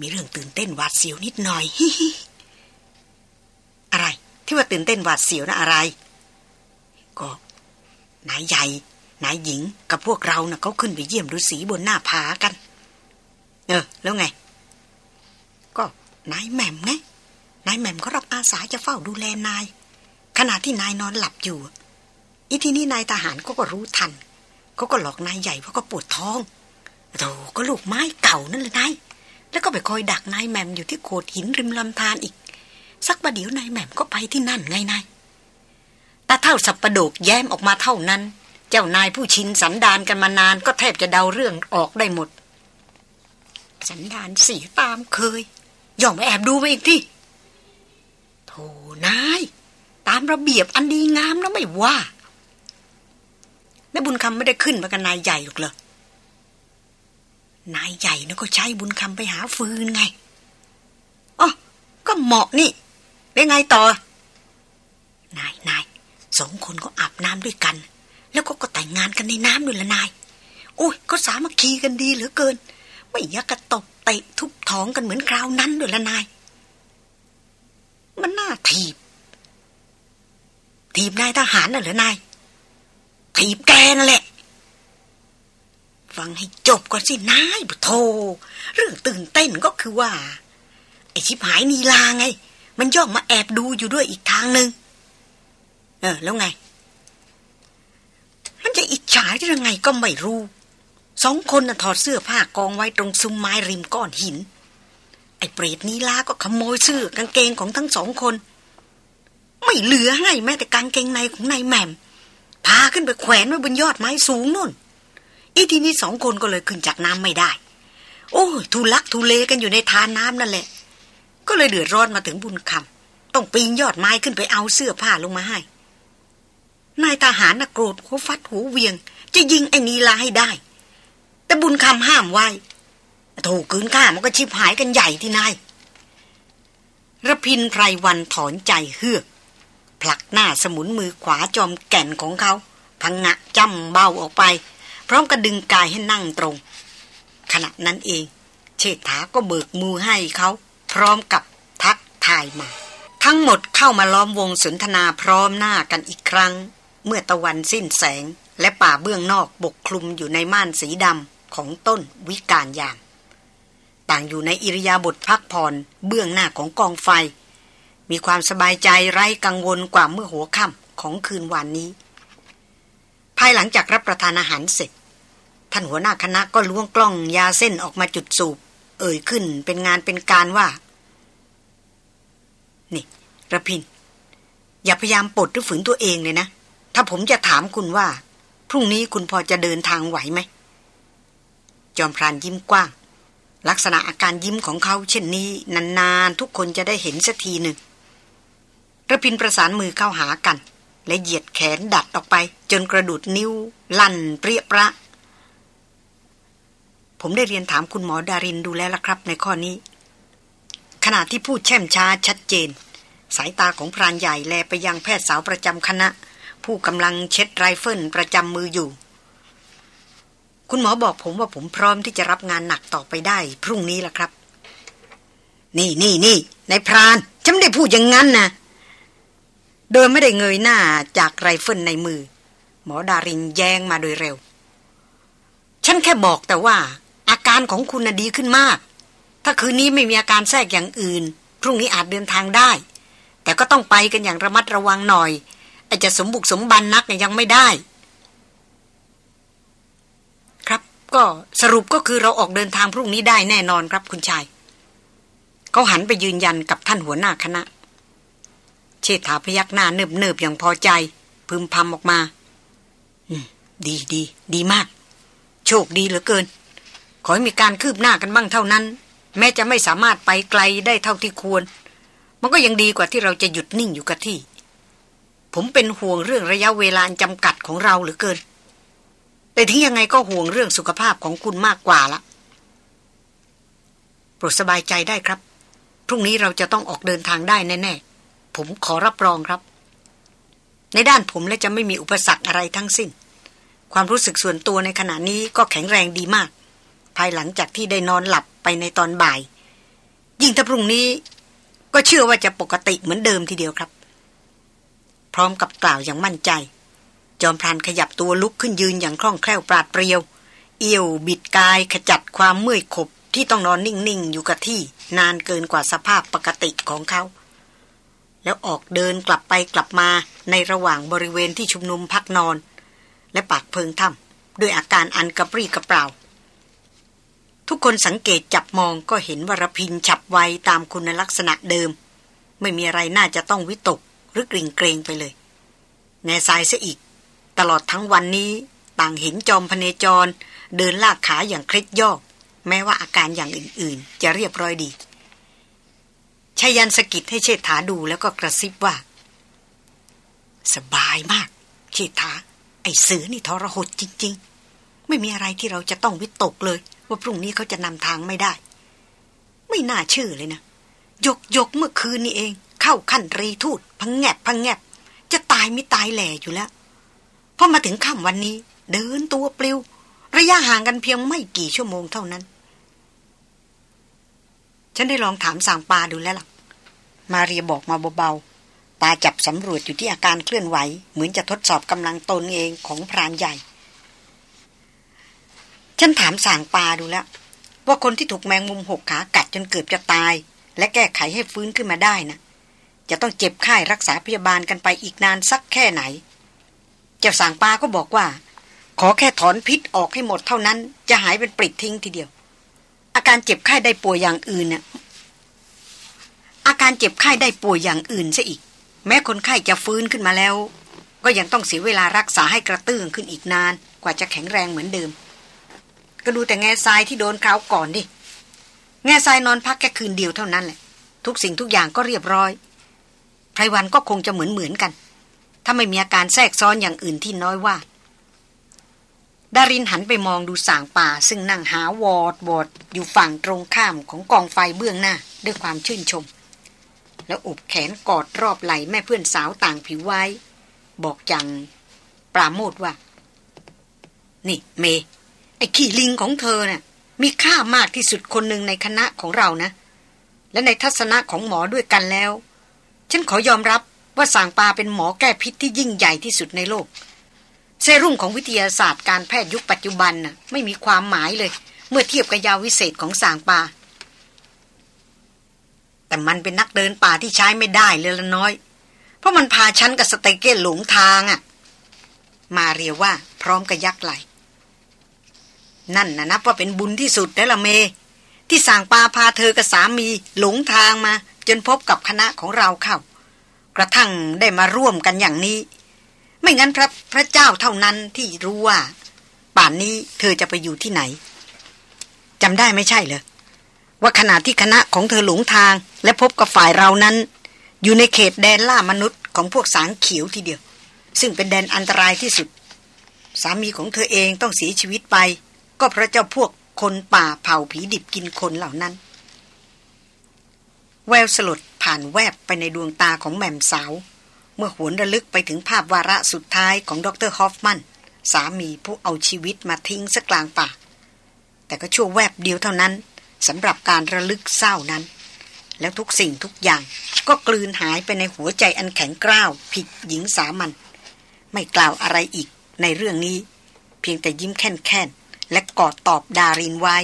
มีเรื่องตื่นเต้นหวาดเสียวนิดหน่อยอะไร ที่ว่าตื่นเต้นหวาดเสียวนะอะไร ก็นายใหญ่ นายหญิงกับพวกเรานะ่ะเขาขึ้นไปเยี่ยมฤาษีบนหน้าผากัน เออ แล้วไง ก็นายแหม่มไงนายแหม่มเขารับอาสาจะเฝ้าดูแลนาย ขณะที่นายนอนหลับอยู่ อีทีนี้นายทหารก็ก็รู้ทันเขาก็หลอกนายใหญ่เพราะก็ปวดท้องโธ่ก็ลูกไม้เก่านั่นแหละนายแล้วก็ไปคอยดักนายแหม่มอยู่ที่โขดหินริมลำธารอีก สักประเดี๋ยวนายแหม่มก็ไปที่นั่นไงนายตาเท่าสับประโดกแย้มออกมาเท่านั้น เจ้านายผู้ชินสันดานกันมานานก็แทบจะเดาเรื่องออกได้หมด สันดานเสียตามเคย ย่องไปแอบดูไปอีกที่โธ่นาย ตามระเบียบอันดีงามแล้วไม่ว่าแม่บุญคำไม่ได้ขึ้นมากับนายใหญ่หรอกเหรอนายใหญ่นะก็ใช้บุญคำไปหาฟืนไงอ๋อก็เหมาะนี่เป็นไงต่อ นายนายสองคนก็อาบน้ำด้วยกัน แล้วก็ก็แต่งงานกันในน้ำด้วยละนาย โอ้ยก็สามัคคีกันดีเหลือเกิน ไม่อยากกระตบเตะทุบท้องกันเหมือนคราวนั้นด้วยละนาย มันน่าถีบ ถีบนายทหารน่ะเหรอนาย ถีบแกนั่นแหละ ฟังให้จบก่อนสินายบุโทเรื่องตื่นเต้นก็คือว่า ไอชิบหายนีลาไง มันย่องมาแอบดูอยู่ด้วยอีกทางหนึ่งเออ แล้วไง มันจะอิจฉาได้ยังไงก็ไม่รู้ สองคนน่ะถอดเสื้อผ้ากองไว้ตรงซุ้มไม้ริมก้อนหิน ไอ้เปรตนี้ลาก็ขโมยเสื้อกางเกงของทั้งสองคน ไม่เหลือให้แม้แต่กางเกงในของนายแหม่ม พาขึ้นไปแขวนไว้บนยอดไม้สูงนู่นอีทีนี้สองคนก็เลยขึ้นจากน้ำไม่ได้ โอ้ยทุลักทุเลกันอยู่ในทานน้ำนั่นแหละ ก็เลยเดือดร้อนมาถึงบุญคำต้องปีนยอดไม้ขึ้นไปเอาเสื้อผ้าลงมาให้ นายทหารน่ะโกรธหัวฟัดหูเวียง จะยิงไอ้นีลาให้ได้ แต่บุญคำห้ามไว้ถูกคืนข้ามันก็ชิบหายกันใหญ่ที่นายระพินไพรวันถอนใจเฮือก ผลักหน้าสมุนมือขวาจอมแก่นของเขา พังงะจ้ำเบ้าออกไป พร้อมกระดึงกายให้นั่งตรง ขณะนั้นเอง เชษฐาก็เบิกมือให้เขา พร้อมกับทักทายมา ทั้งหมดเข้ามาล้อมวงสนทนาพร้อมหน้ากันอีกครั้ง เมื่อตะวันสิ้นแสงและป่าเบื้องนอกปกคลุมอยู่ในม่านสีดำของต้นวิกาลยาม ต่างอยู่ในอิริยาบถพักผ่อนเบื้องหน้าของกองไฟ มีความสบายใจไร้กังวลกว่าเมื่อหัวค่ำของคืนวานนี้ ภายหลังจากรับประทานอาหารเสร็จ ท่านหัวหน้าคณะก็ล้วงกล้องยาเส้นออกมาจุดสูบ เอ่ยขึ้นเป็นงานเป็นการว่า นี่ระพิน อย่าพยายามปลดหรือฝืนตัวเองเลยนะ ถ้าผมจะถามคุณว่า พรุ่งนี้คุณพอจะเดินทางไหวไหม จอมพรานยิ้มกว้าง ลักษณะอาการยิ้มของเขาเช่นนี้ นานๆ ทุกคนจะได้เห็นสักทีหนึ่งรพินทร์ประสานมือเข้าหากัน และเหยียดแขนดัดออกไป จนกระดูกนิ้ว ลั่นเปรี๊ยะๆ ผมได้เรียนถามคุณหมอดารินดูแล้วละครับ ในข้อนี้ ขณะที่พูดแช่มช้าชัดเจน สายตาของพรานใหญ่แลไปยังแพทย์สาวประจำคณะ ผู้กำลังเช็ดไรเฟิลประจำมืออยู่ คุณหมอบอกผมว่าผมพร้อมที่จะรับงานหนักต่อไปได้ พรุ่งนี้ละครับ นี่นี่นี่นายพรานฉันไม่ได้พูดอย่างนั้นนะโดยไม่ได้เงยหน้าจากไรเฟิลในมือ หมอดารินแย้งมาโดยเร็ว ฉันแค่บอกแต่ว่า อาการของคุณน่ะดีขึ้นมาก ถ้าคืนนี้ไม่มีอาการแทรกอย่างอื่น พรุ่งนี้อาจเดินทางได้ แต่ก็ต้องไปกันอย่างระมัดระวังหน่อย อาจจะสมบุกสมบันนักยังไม่ได้ ครับ ก็สรุปก็คือเราออกเดินทางพรุ่งนี้ได้แน่นอนครับคุณชาย เขาหันไปยืนยันกับท่านหัวหน้าคณะ เชษฐาพยักหน้าเนิบเนิบอย่างพอใจ พึมพำออกมาอืมดีดีดีมาก โชคดีเหลือเกิน ขอให้มีการคืบหน้ากันบ้างเท่านั้น แม้จะไม่สามารถไปไกลได้เท่าที่ควร มันก็ยังดีกว่าที่เราจะหยุดนิ่งอยู่กับที่ ผมเป็นห่วงเรื่องระยะเวลาจำกัดของเราเหลือเกิน แต่ถึงยังไงก็ห่วงเรื่องสุขภาพของคุณมากกว่าละโปรดสบายใจได้ครับ พรุ่งนี้เราจะต้องออกเดินทางได้แน่ๆ ผมขอรับรองครับ ในด้านผมและจะไม่มีอุปสรรคอะไรทั้งสิ้น ความรู้สึกส่วนตัวในขณะนี้ก็แข็งแรงดีมาก ภายหลังจากที่ได้นอนหลับไปในตอนบ่าย ยิ่งถ้าพรุ่งนี้ ก็เชื่อว่าจะปกติเหมือนเดิมทีเดียวครับ พร้อมกับกล่าวอย่างมั่นใจ จอมพรานขยับตัวลุกขึ้นยืนอย่างคล่องแคล่วปราดเปรียว เอี่ยวบิดกายขจัดความเมื่อยขบที่ต้องนอนนิ่งๆ อยู่กับที่นานเกินกว่าสภาพปกติของเขา แล้วออกเดินกลับไปกลับมาในระหว่างบริเวณที่ชุมนุมพักนอน และปากเพิงถ้ำด้วยอาการอันกระปรี้กระเปร่า ทุกคนสังเกตจับมองก็เห็นวรพินฉับไวตามคุณลักษณะเดิม ไม่มีอะไรน่าจะต้องวิตก หรือกริ่งเกรงไปเลย แง่ทรายซะอีก ตลอดทั้งวันนี้ต่างเห็นจอมพเนจร เดินลากขาอย่างคลิกย่อแม้ว่าอาการอย่างอื่นๆ จะเรียบร้อยดีชายันสกิดให้เชษฐาดูแล้วก็กระซิบว่า สบายมาก เชษฐา ไอ้เสือนี่ทรหดจริง ๆ ไม่มีอะไรที่เราจะต้องวิตกเลย ว่าพรุ่งนี้เขาจะนำทางไม่ได้ ไม่น่าเชื่อเลยนะยกยกเมื่อคืนนี้เอง เข้าขั้นรีทูดพังแงบพังแงบ จะตายไม่ตายแหล่อยู่แล้วพอมาถึงค่ำวันนี้ เดินตัวปลิว ระยะห่างกันเพียงไม่กี่ชั่วโมงเท่านั้น ฉันได้ลองถามสางปาดูแล้วล่ะ มาเรียบอกมาเบาๆตาจับสำรวจอยู่ที่อาการเคลื่อนไหว เหมือนจะทดสอบกำลังตนเองของพรานใหญ่ ฉันถามสางปาดูแล้ว ว่าคนที่ถูกแมงมุมหกขากัดจนเกือบจะตาย และแก้ไขให้ฟื้นขึ้นมาได้นะ จะต้องเจ็บไข้รักษาพยาบาลกันไปอีกนานสักแค่ไหน เจ้าสางปาก็บอกว่า ขอแค่ถอนพิษออกให้หมดเท่านั้น จะหายเป็นปริดทิ้งทีเดียว อาการเจ็บไข้ได้ป่วยอย่างอื่นเนี่ยอาการเจ็บไข้ได้ป่วยอย่างอื่นซะอีก แม้คนไข้จะฟื้นขึ้นมาแล้ว ก็ยังต้องเสียเวลารักษาให้กระตื้องขึ้นอีกนาน กว่าจะแข็งแรงเหมือนเดิม ก็ดูแต่แง่ทรายที่โดนคราวก่อนดิแง่ทรายนอนพักแค่คืนเดียวเท่านั้นแหละ ทุกสิ่งทุกอย่างก็เรียบร้อย ไพรวันก็คงจะเหมือนเหมือนกัน ถ้าไม่มีอาการแทรกซ้อนอย่างอื่นที่น้อยว่าดารินหันไปมองดูสางป่า ซึ่งนั่งหาวอดวอดอยู่ฝั่งตรงข้ามของกองไฟเบื้องหน้าด้วยความชื่นชม แล้วอบแขนกอดรอบไหล่แม่เพื่อนสาวต่างผิวไว้ บอกจังปราโมทว่า นี่เม ไอ้ขี้ลิงของเธอเนะ่ะ มีค่ามากที่สุดคนหนึ่งในคณะของเรานะ และในทัศนะของหมอด้วยกันแล้ว ฉันขอยอมรับว่าสางปาเป็นหมอแก้พิษที่ยิ่งใหญ่ที่สุดในโลก เซรุ่มของวิทยาศาสตร์การแพทย์ยุคปัจจุบันน่ะไม่มีความหมายเลย เมื่อเทียบกับยาวิเศษของสางปา แต่มันเป็นนักเดินป่าที่ใช้ไม่ได้เลยละน้อย เพราะมันพาฉันกับสเตเกตหลงทางอะ่ะ มาเรียว่าพร้อมกับยักไหลนั่นนะนับว่าเป็นบุญที่สุดแล้วละเม ที่สางปาพาเธอกับสามีหลงทางมา จนพบกับคณะของเราเข้า กระทั่งได้มาร่วมกันอย่างนี้ ไม่งั้นพระพระเจ้าเท่านั้นที่รู้ว่า ป่านนี้เธอจะไปอยู่ที่ไหนจำได้ไม่ใช่เหรอว่าขณะที่คณะของเธอหลงทางและพบกับฝ่ายเรานั้น อยู่ในเขตแดนล่ามนุษย์ของพวกสางเขียวทีเดียว ซึ่งเป็นแดนอันตรายที่สุด สามีของเธอเองต้องเสียชีวิตไป ก็เพราะเจ้าพวกคนป่าเผาผีดิบกินคนเหล่านั้น แววสลดผ่านแวบไปในดวงตาของแม่มสาว เมื่อหวนระลึกไปถึงภาพวาระสุดท้ายของดรฮอฟมัน สามีผู้เอาชีวิตมาทิ้งสักกลางป่า แต่ก็ชั่วแวบเดียวเท่านั้นสำหรับการระลึกเศร้านั้น แล้วทุกสิ่งทุกอย่างก็กลืนหายไปในหัวใจอันแข็งกร้าวผิดหญิงสามัญไม่กล่าวอะไรอีกในเรื่องนี้ เพียงแต่ยิ้มแค่นและกอดตอบดารินไว้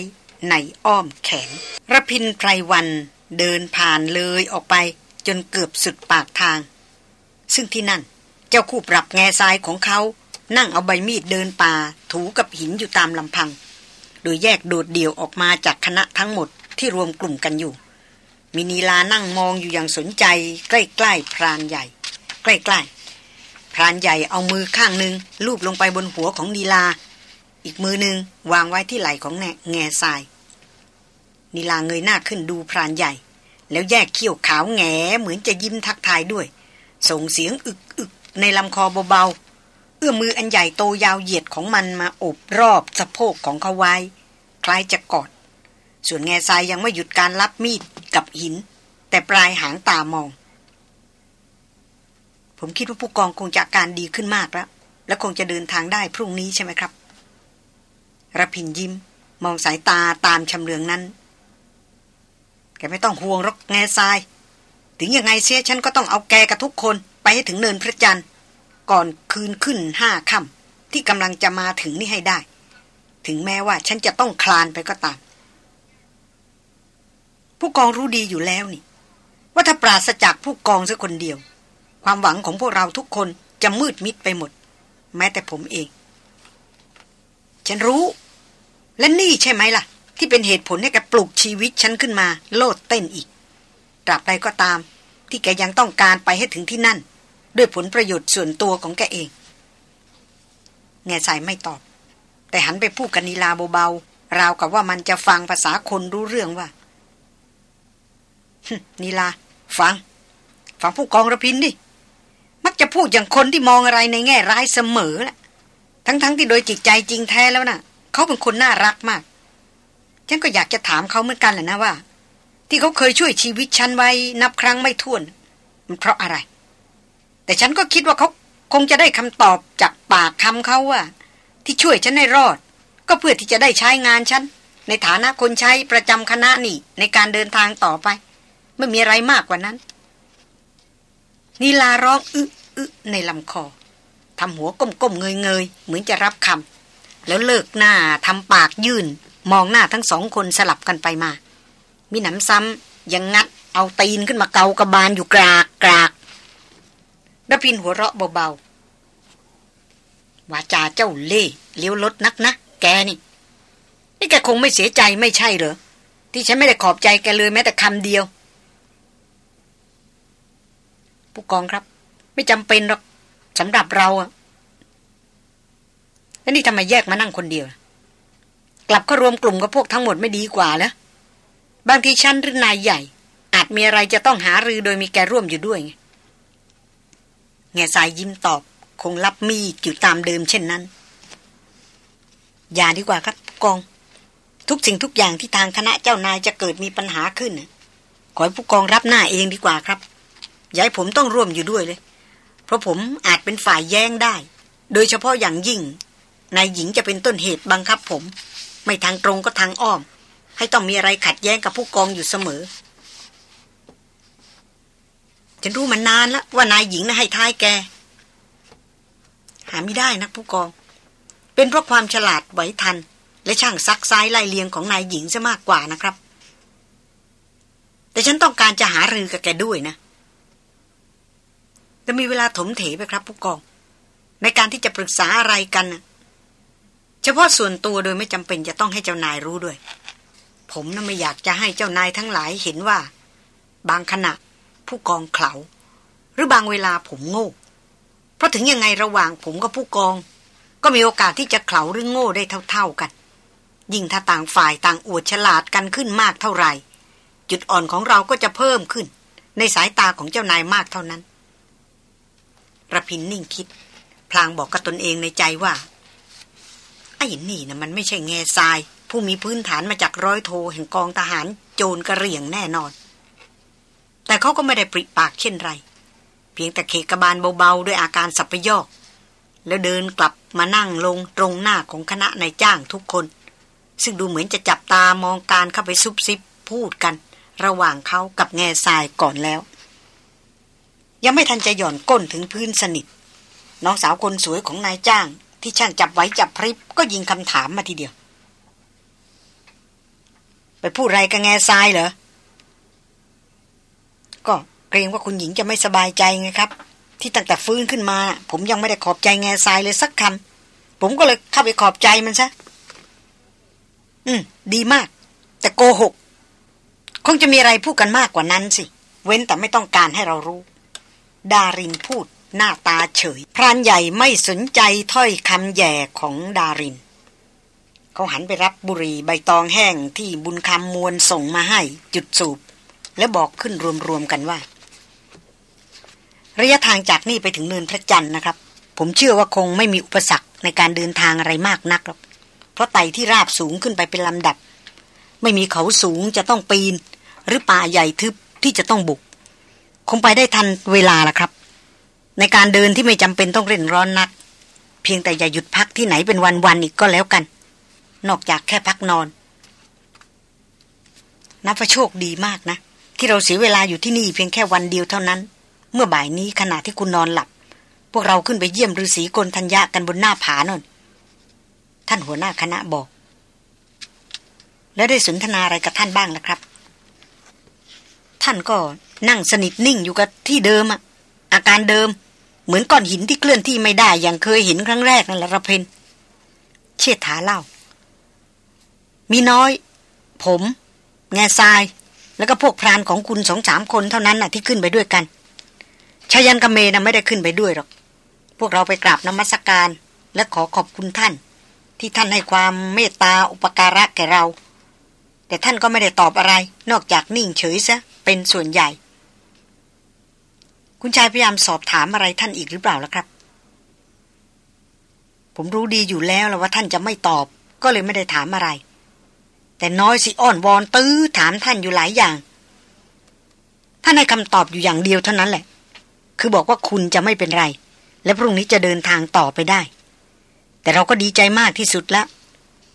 ในอ้อมแขนระพินไพรวัน เดินผ่านเลยออกไปจนเกือบสุดปากทาง ซึ่งที่นั่น เจ้าคู่ปรับแง่ทรายของเขา นั่งเอาใบมีดเดินป่า ถูกับหินอยู่ตามลำพัง โดยแยกโดดเดี่ยวออกมาจากคณะทั้งหมดที่รวมกลุ่มกันอยู่ มินีลานั่งมองอยู่อย่างสนใจ ใกล้ๆพรานใหญ่ ใกล้ๆพรานใหญ่เอามือข้างหนึ่งลูบลงไปบนหัวของนีลา อีกมือหนึ่งวางไว้ที่ไหล่ของแง่แง่ทราย นิลาเงยหน้าขึ้นดูพรานใหญ่ แล้วแยกเขี้ยวขาวแงเหมือนจะยิ้มทักทายด้วย ส่งเสียงอึกอึกในลำคอเบาๆ เอื้อมมืออันใหญ่โตยาวเหยียดของมันมาอบรอบสะโพกของเขาไว้ คล้ายจะกอด ส่วนแง่ทรายยังไม่หยุดการรับมีดกับหิน แต่ปลายหางตามอง ผมคิดว่าผู้กองคงจะการดีขึ้นมากแล้ว และคงจะเดินทางได้พรุ่งนี้ใช่ไหมครับระพินยิ้ม มองสายตาตามชำเลืองนั้น แกไม่ต้องห่วงรกแง่ทราย ถึงยังไงเสียฉันก็ต้องเอาแกกับทุกคนไปให้ถึงเนินพระจันทร์ ก่อนคืนขึ้นห้าค่ำที่กำลังจะมาถึงนี่ให้ได้ ถึงแม้ว่าฉันจะต้องคลานไปก็ตาม ผู้กองรู้ดีอยู่แล้วนี่ ว่าถ้าปราศจากผู้กองสักคนเดียว ความหวังของพวกเราทุกคนจะมืดมิดไปหมด แม้แต่ผมเอง ฉันรู้ และนี่ใช่ไหมล่ะ ที่เป็นเหตุผลให้แกปลุกชีวิตฉันขึ้นมา โลดเต้นอีก ตราบใดก็ตาม ที่แกยังต้องการไปให้ถึงที่นั่น ด้วยผลประโยชน์ส่วนตัวของแกเอง แง่สายไม่ตอบ แต่หันไปพูดกับนีลาเบาๆราวกับว่ามันจะฟังภาษาคนรู้เรื่องว่านีลา ฟัง ฟังผู้กองระพินดิมักจะพูดอย่างคนที่มองอะไรในแง่ร้ายเสมอแหละทั้งๆทที่โดยจิตใจจริงแท้แล้วนะ่ะ เขาเป็นคนน่ารักมาก ฉันก็อยากจะถามเขาเหมือนกันแหละนะว่า ที่เขาเคยช่วยชีวิตฉันไว้นับครั้งไม่ถ้วน มันเพราะอะไร แต่ฉันก็คิดว่าเขาคงจะได้คำตอบจากปากคำเขาว่า ที่ช่วยฉันให้รอด ก็เพื่อที่จะได้ใช้งานฉันในฐานะคนใช้ประจำคณะนี่ในการเดินทางต่อไป ไม่มีอะไรมากกว่านั้นนีลาร้องอึอึในลำคอทำหัวก้มๆเงยๆ เหมือนจะรับคำแล้วเลิกหน้าทำปากยื่น มองหน้าทั้งสองคนสลับกันไปมา มีหนำซ้ำยังงัดเอาตีนขึ้นมาเกากระบาลอยู่กรากกรากดพินหัวเราะเบาๆวาจาเจ้าเล่เลี้ยวรถนักนะ แกนี่ นี่แกคงไม่เสียใจไม่ใช่เหรอ ที่ฉันไม่ได้ขอบใจแกเลยแม้แต่คำเดียว ผู้กองครับ ไม่จำเป็นหรอกสำหรับเราอะแล้วนี่ทำไมแยกมานั่งคนเดียว กลับเข้ารวมกลุ่มกับพวกทั้งหมดไม่ดีกว่าแล้วบางทีชั้นหรือนายใหญ่ อาจมีอะไรจะต้องหารือโดยมีแกร่วมอยู่ด้วยไงแง่สายยิ้มตอบคงรับมีดอยู่ตามเดิมเช่นนั้น อย่าดีกว่าครับกอง ทุกสิ่งทุกอย่างที่ทางคณะเจ้านายจะเกิดมีปัญหาขึ้นขอให้ผู้กองรับหน้าเองดีกว่าครับย้ายผมต้องร่วมอยู่ด้วยเลย เพราะผมอาจเป็นฝ่ายแย้งได้ โดยเฉพาะอย่างยิ่งนายหญิงจะเป็นต้นเหตุบังคับผม ไม่ทางตรงก็ทางอ้อม ให้ต้องมีอะไรขัดแย้งกับผู้กองอยู่เสมอ ฉันรู้มานานแล้วว่านายหญิงน่ะให้ท้ายแก หาไม่ได้นะผู้กอง เป็นเพราะความฉลาดไหวทัน และช่างซักซ้ายไล่เลียงของนายหญิงซะมากกว่านะครับ แต่ฉันต้องการจะหารือกับแกด้วยนะจะมีเวลาถมเถไปครับผู้กอง ในการที่จะปรึกษาอะไรกันนะ เฉพาะส่วนตัวโดยไม่จำเป็นจะต้องให้เจ้านายรู้ด้วย ผมน่ะไม่อยากจะให้เจ้านายทั้งหลายเห็นว่า บางขณะผู้กองเขาหรือบางเวลาผมโง่ เพราะถึงยังไงระหว่างผมกับผู้กอง ก็มีโอกาสที่จะเขาหรือโง่ได้เท่า ๆกัน ยิ่งถ้าต่างฝ่ายต่างอวดฉลาดกันขึ้นมากเท่าไหร่ จุดอ่อนของเราก็จะเพิ่มขึ้น ในสายตาของเจ้านายมากเท่านั้นระพินนิ่งคิด พลางบอกกับตนเองในใจว่า ไอ้นี่นะมันไม่ใช่แง่ทราย ผู้มีพื้นฐานมาจากร้อยโทแห่งกองทหารโจรกระเรี่ยงแน่นอน แต่เขาก็ไม่ได้ปริปากเช่นไร เพียงแต่เคกบาลเบาๆด้วยอาการสับปยอก แล้วเดินกลับมานั่งลงตรงหน้าของคณะนายจ้างทุกคน ซึ่งดูเหมือนจะจับตามองการเข้าไปซุบซิบพูดกัน ระหว่างเขากับแง่ทรายก่อนแล้ว ยังไม่ทันจะหย่อนก้นถึงพื้นสนิทน้องสาวคนสวยของนายจ้าง ที่ช่างจับไว้จับพริบก็ยิงคำถามมาทีเดียว ไปพูดไรกับแง่ทรายเหรอ ก็เกรงว่าคุณหญิงจะไม่สบายใจไงครับ ที่ตั้งแต่ฟื้นขึ้นมา ผมยังไม่ได้ขอบใจแง่ทรายเลยสักคำผมก็เลยเข้าไปขอบใจมันซะอืม ดีมาก แต่โกหก คงจะมีอะไรพูดกันมากกว่านั้นสิ เว้นแต่ไม่ต้องการให้เรารู้ ดารินพูด หน้าตาเฉย พรานใหญ่ไม่สนใจถ้อยคำแย่ของดาริน เขาหันไปรับบุหรี่ใบตองแห้งที่บุญคำมวลส่งมาให้จุดสูบ และบอกขึ้นรวมๆกันว่า ระยะทางจากนี่ไปถึงเนินพระจันทร์นะครับ ผมเชื่อว่าคงไม่มีอุปสรรคในการเดินทางอะไรมากนักหรอกเพราะไต่ที่ราบสูงขึ้นไปเป็นลำดับ ไม่มีเขาสูงจะต้องปีน หรือป่าใหญ่ทึบที่จะต้องบุก คงไปได้ทันเวลาละครับ ในการเดินที่ไม่จำเป็นต้องเร่นร้อนนัก เพียงแต่อย่าหยุดพักที่ไหนเป็นวันๆอีกก็แล้วกัน นอกจากแค่พักนอน นับว่าโชคดีมากนะ ที่เราเสียเวลาอยู่ที่นี่เพียงแค่วันเดียวเท่านั้น เมื่อบ่ายนี้ขณะที่คุณนอนหลับ พวกเราขึ้นไปเยี่ยมฤาษีกลทัญญากันบนหน้าผานนท่านหัวหน้าคณะบอก แล้วได้สนทนาอะไรกับท่านบ้างล่ะครับ ท่านก็นั่งสนิทนิ่งอยู่กับที่เดิมอะอาการเดิม เหมือนก้อนหินที่เคลื่อนที่ไม่ได้อย่างเคยเห็นครั้งแรกนั่นแหละระเพนเชิดถาเล่า มีน้อย ผม แง่ทราย แล้วก็พวกพรานของคุณสองสามคนเท่านั้นน่ะที่ขึ้นไปด้วยกันชายันกเมนะไม่ได้ขึ้นไปด้วยหรอก พวกเราไปกราบนมัสการ และขอขอบคุณท่าน ที่ท่านให้ความเมตตาอุปการะแก่เรา แต่ท่านก็ไม่ได้ตอบอะไร นอกจากนิ่งเฉยซะเป็นส่วนใหญ่ คุณชายพยายามสอบถามอะไรท่านอีกหรือเปล่าล่ะครับ ผมรู้ดีอยู่แล้วแล้วว่าท่านจะไม่ตอบ ก็เลยไม่ได้ถามอะไร แต่น้อยสิอ้อนวอนตื้อถามท่านอยู่หลายอย่าง ท่านให้คำตอบอยู่อย่างเดียวเท่านั้นแหละ คือบอกว่าคุณจะไม่เป็นไร และพรุ่งนี้จะเดินทางต่อไปได้ แต่เราก็ดีใจมากที่สุดแล้ว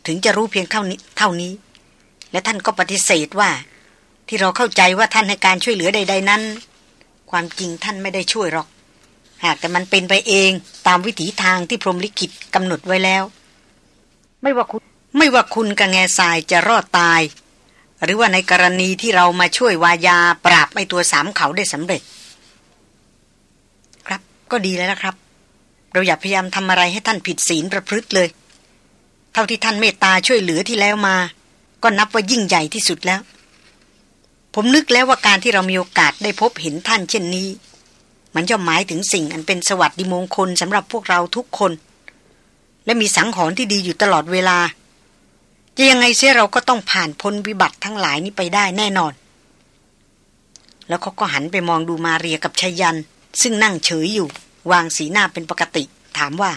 ถึงจะรู้เพียงเท่านี้เท่านี้ และท่านก็ปฏิเสธว่า ที่เราเข้าใจว่าท่านให้การช่วยเหลือใด ๆ นั้น ความจริงท่านไม่ได้ช่วยหรอก หากแต่มันเป็นไปเองตามวิถีทางที่พรหมลิขิตกำหนดไว้แล้ว ไม่ว่าคุณไม่ว่าคุณกับแง่ทรายจะรอดตาย หรือว่าในกรณีที่เรามาช่วยวายาปราบไอตัวสามเขาได้สำเร็จ ครับก็ดีแล้วนะครับ เราอย่าพยายามทำอะไรให้ท่านผิดศีลประพฤติเลย เท่าที่ท่านเมตตาช่วยเหลือที่แล้วมา ก็นับว่ายิ่งใหญ่ที่สุดแล้ว ผมนึกแล้วว่าการที่เรามีโอกาสได้พบเห็นท่านเช่นนี้ มันจะหมายถึงสิ่งอันเป็นสวัสดิมงคลสำหรับพวกเราทุกคน และมีสังหรณ์ที่ดีอยู่ตลอดเวลา จะยังไงเสียเราก็ต้องผ่านพ้นวิบัติทั้งหลายนี้ไปได้แน่นอน แล้วเขาก็หันไปมองดูมาเรียกับชยัน ซึ่งนั่งเฉยอยู่ วางสีหน้าเป็นปกติ ถามว่า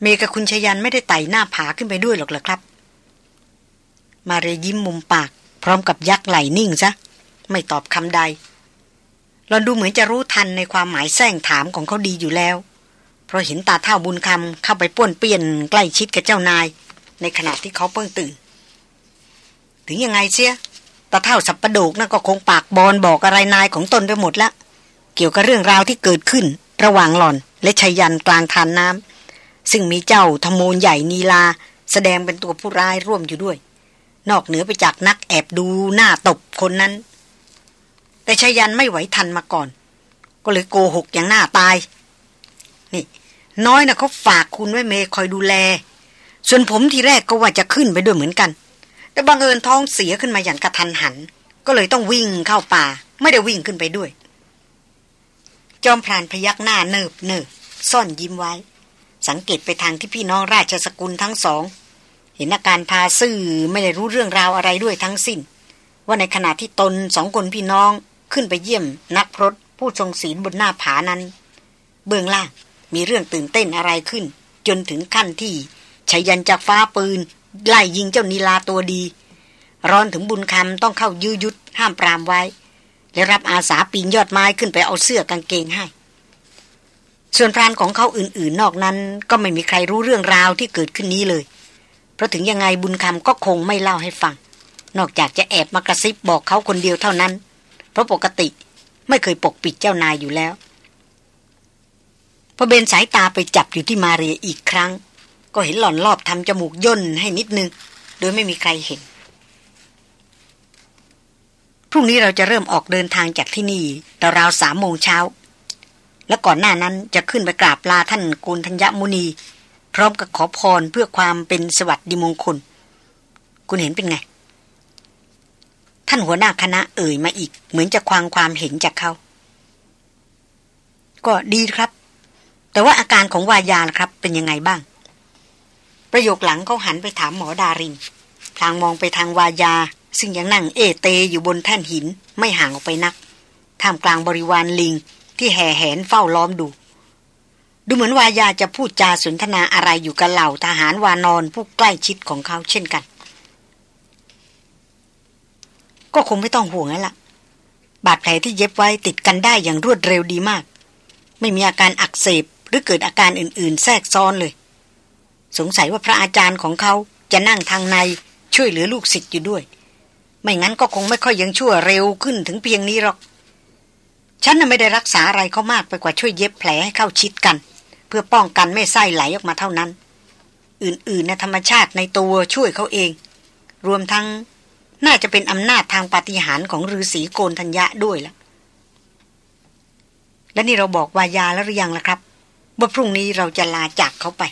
เมกับคุณชยันไม่ได้ไต่หน้าผาขึ้นไปด้วยหรอกเหรอครับ มาเรียยิ้มมุมปาก พร้อมกับยักไหลนิ่งซะ ไม่ตอบคำใดหลอนดูเหมือนจะรู้ทันในความหมายแซงถามของเขาดีอยู่แล้ว เพราะเห็นตาเท่าบุญคำเข้าไปป้วนเปี้ยนใกล้ชิดกับเจ้านาย ในขณะที่เขาเพิ่งตื่น ถึงยังไงเสียตาเท่าสับประโดกนั่นก็คงปากบอลบอกอะไรนายของตนไปหมดละเกี่ยวกับเรื่องราวที่เกิดขึ้น ระหว่างหล่อน และชัยยันกลางทานน้ำซึ่งมีเจ้าธโมนใหญ่นีลา แสดงเป็นตัวผู้ร้ายร่วมอยู่ด้วย นอกเหนือไปจากนักแอบดูหน้าตบคนนั้น แต่ชัยยันไม่ไหวทันมาก่อน ก็เลยโกหกอย่างหน้าตาย นี่ น้อยนะเขาฝากคุณไว้เมย์คอยดูแล ส่วนผมทีแรกก็ว่าจะขึ้นไปด้วยเหมือนกัน แต่บังเอิญท้องเสียขึ้นมาอย่างกระทันหัน ก็เลยต้องวิ่งเข้าป่า ไม่ได้วิ่งขึ้นไปด้วย จอมพรานพยักหน้าเนิบเนิบซ่อนยิ้มไว้ สังเกตไปทางที่พี่น้องราชสกุลทั้งสอง เห็นอาการพาซื่อไม่ได้รู้เรื่องราวอะไรด้วยทั้งสิ้น ว่าในขณะที่ตนสองคนพี่น้องขึ้นไปเยี่ยมนักพรตผู้ทรงศีลบนหน้าผานั้น เบื้องล่างมีเรื่องตื่นเต้นอะไรขึ้น จนถึงขั้นที่ชัยยันจากฟ้าปืน ไล่ยิงเจ้านีลาตัวดี ร้อนถึงบุญคำต้องเข้ายื้อยุดห้ามปรามไว้ และรับอาสาปีนยอดไม้ขึ้นไปเอาเสื้อกางเกงให้ ส่วนพรานของเขาอื่นๆ นอกนั้น ก็ไม่มีใครรู้เรื่องราวที่เกิดขึ้นนี้เลย เพราะถึงยังไงบุญคำก็คงไม่เล่าให้ฟัง นอกจากจะแอบมากระซิบบอกเขาคนเดียวเท่านั้น เพราะปกติไม่เคยปกปิดเจ้านายอยู่แล้วพอเบนสายตาไปจับอยู่ที่มาเรียอีกครั้ง ก็เห็นหล่อนรอบทำจมูกย่นให้นิดนึง โดยไม่มีใครเห็น พรุ่งนี้เราจะเริ่มออกเดินทางจากที่นี่ราวสามโมงเช้า และก่อนหน้านั้นจะขึ้นไปกราบลาท่านกุลธัญญมุนี พร้อมกับขอพรเพื่อความเป็นสวัสดิมงคล คุณเห็นเป็นไง ท่านหัวหน้าคณะเอ่ยมาอีก เหมือนจะควางความเห็นจากเขา ก็ดีครับ แต่ว่าอาการของวายาครับ เป็นยังไงบ้าง ประโยคหลังเขาหันไปถามหมอดารินทางมองไปทางวายา ซึ่งยังนั่งเอเตอยู่บนแท่นหินไม่ห่างออกไปนักท่ามกลางบริวารลิงที่แห่แหนเฝ้าล้อมดู ดูเหมือนวายาจะพูดจาสนทนาอะไรอยู่กับเหล่าทหารวานอนผู้ใกล้ชิดของเขาเช่นกัน ก็คงไม่ต้องห่วงแล้วละ่ะ บาดแผลที่เย็บไว้ติดกันได้อย่างรวดเร็วดีมาก ไม่มีอาการอักเสบหรือเกิดอาการอื่น ๆ แทรกซ้อนเลย สงสัยว่าพระอาจารย์ของเขาจะนั่งทางในช่วยเหลือลูกศิษย์อยู่ด้วย ไม่งั้นก็คงไม่ค่อยยังชั่วเร็วขึ้นถึงเพียงนี้หรอกฉันน่ะไม่ได้รักษาอะไรเขามากไปกว่าช่วยเย็บแผลให้เข้าชิดกัน เพื่อป้องกันไม่ไส้ไหลออกมาเท่านั้น อื่นๆในธรรมชาติในตัวช่วยเขาเอง รวมทั้งน่าจะเป็นอำนาจทางปฏิหารของฤาษีโกนธัญญะด้วยละและนี่เราบอกวายาแล้วหรือยังล่ะครับว่าพรุ่งนี้เราจะลาจากเขาไป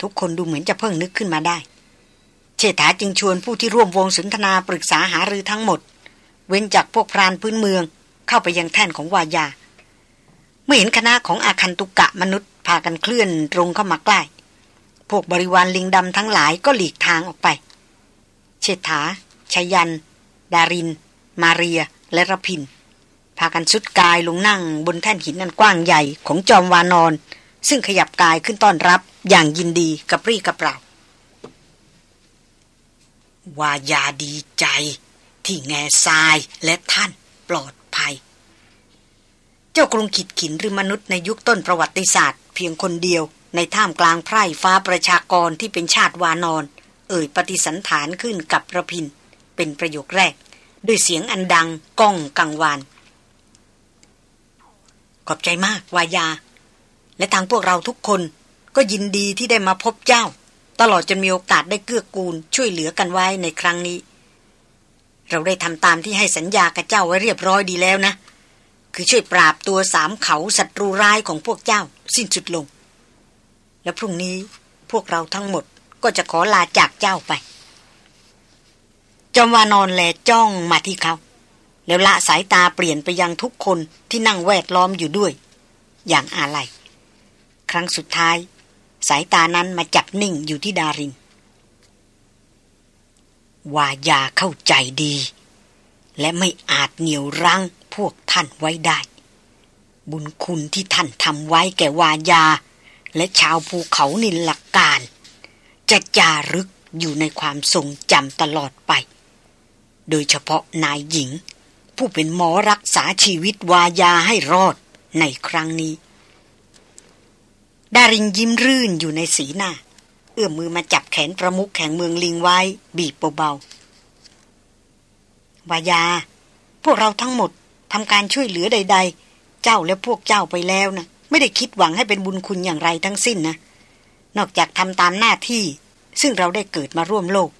ทุกคนดูเหมือนจะเพิ่งนึกขึ้นมาได้ เชษฐาจึงชวนผู้ที่ร่วมวงสนทนาปรึกษาหารือทั้งหมด เว้นจากพวกพรานพื้นเมืองเข้าไปยังแท่นของวายา เมื่อเห็นคณะของอาคันตุกะมนุษย์พากันเคลื่อนตรงเข้ามาใกล้ พวกบริวารลิงดำทั้งหลายก็หลีกทางออกไป เชษฐาชยัน ดาริน มาเรีย และระพิน พากันสุดกายลงนั่งบนแท่นหินนันกว้างใหญ่ของจอมวานอน ซึ่งขยับกายขึ้นต้อนรับอย่างยินดีกับรีกับเปล่าวายาดีใจ ที่แง่ทรายและท่านปลอดภัย เจ้ากรุงขิดขินหรือมนุษย์ในยุคต้นประวัติศาสตร์ เพียงคนเดียว ในท่ามกลางไพร่ฟ้าประชากรที่เป็นชาติวานอน เอ่ยปฏิสันฐานขึ้นกับระพิน เป็นประโยคแรก ด้วยเสียงอันดังก้องกังวาน ขอบใจมากวายา และทางพวกเราทุกคนก็ยินดีที่ได้มาพบเจ้า ตลอดจนมีโอกาสได้เกื้อกูล ช่วยเหลือกันไว้ในครั้งนี้ เราได้ทำตามที่ให้สัญญากับเจ้าไว้เรียบร้อยดีแล้วนะ คือช่วยปราบตัวสามเขาศัตรูร้ายของพวกเจ้า สิ้นสุดลง และพรุ่งนี้พวกเราทั้งหมดก็จะขอลาจากเจ้าไปจอมวานอนแลจ้องมาที่เขา แล้วละสายตาเปลี่ยนไปยังทุกคนที่นั่งแวดล้อมอยู่ด้วย อย่างอาลัยครั้งสุดท้าย สายตานั้นมาจับนิ่งอยู่ที่ดารินวายาเข้าใจดี และไม่อาจเหนียวรั้ง พวกท่านไว้ได้ บุญคุณที่ท่านทำไว้แก่วายา และชาวภูเขานินหลักการ จะจารึกอยู่ในความทรงจำตลอดไป โดยเฉพาะนายหญิง ผู้เป็นหมอรักษาชีวิตวายาให้รอดในครั้งนี้ ดารินยิ้มรื่นอยู่ในสีหน้า เอื้อมมือมาจับแขนประมุขแข่งเมืองลิงไว้ บีบเบาๆวายา พวกเราทั้งหมด ทำการช่วยเหลือใด ๆ เจ้าและพวกเจ้าไปแล้วนะไม่ได้คิดหวังให้เป็นบุญคุณอย่างไรทั้งสิ้นนะ นอกจากทำตามหน้าที่ ซึ่งเราได้เกิดมาร่วมโลก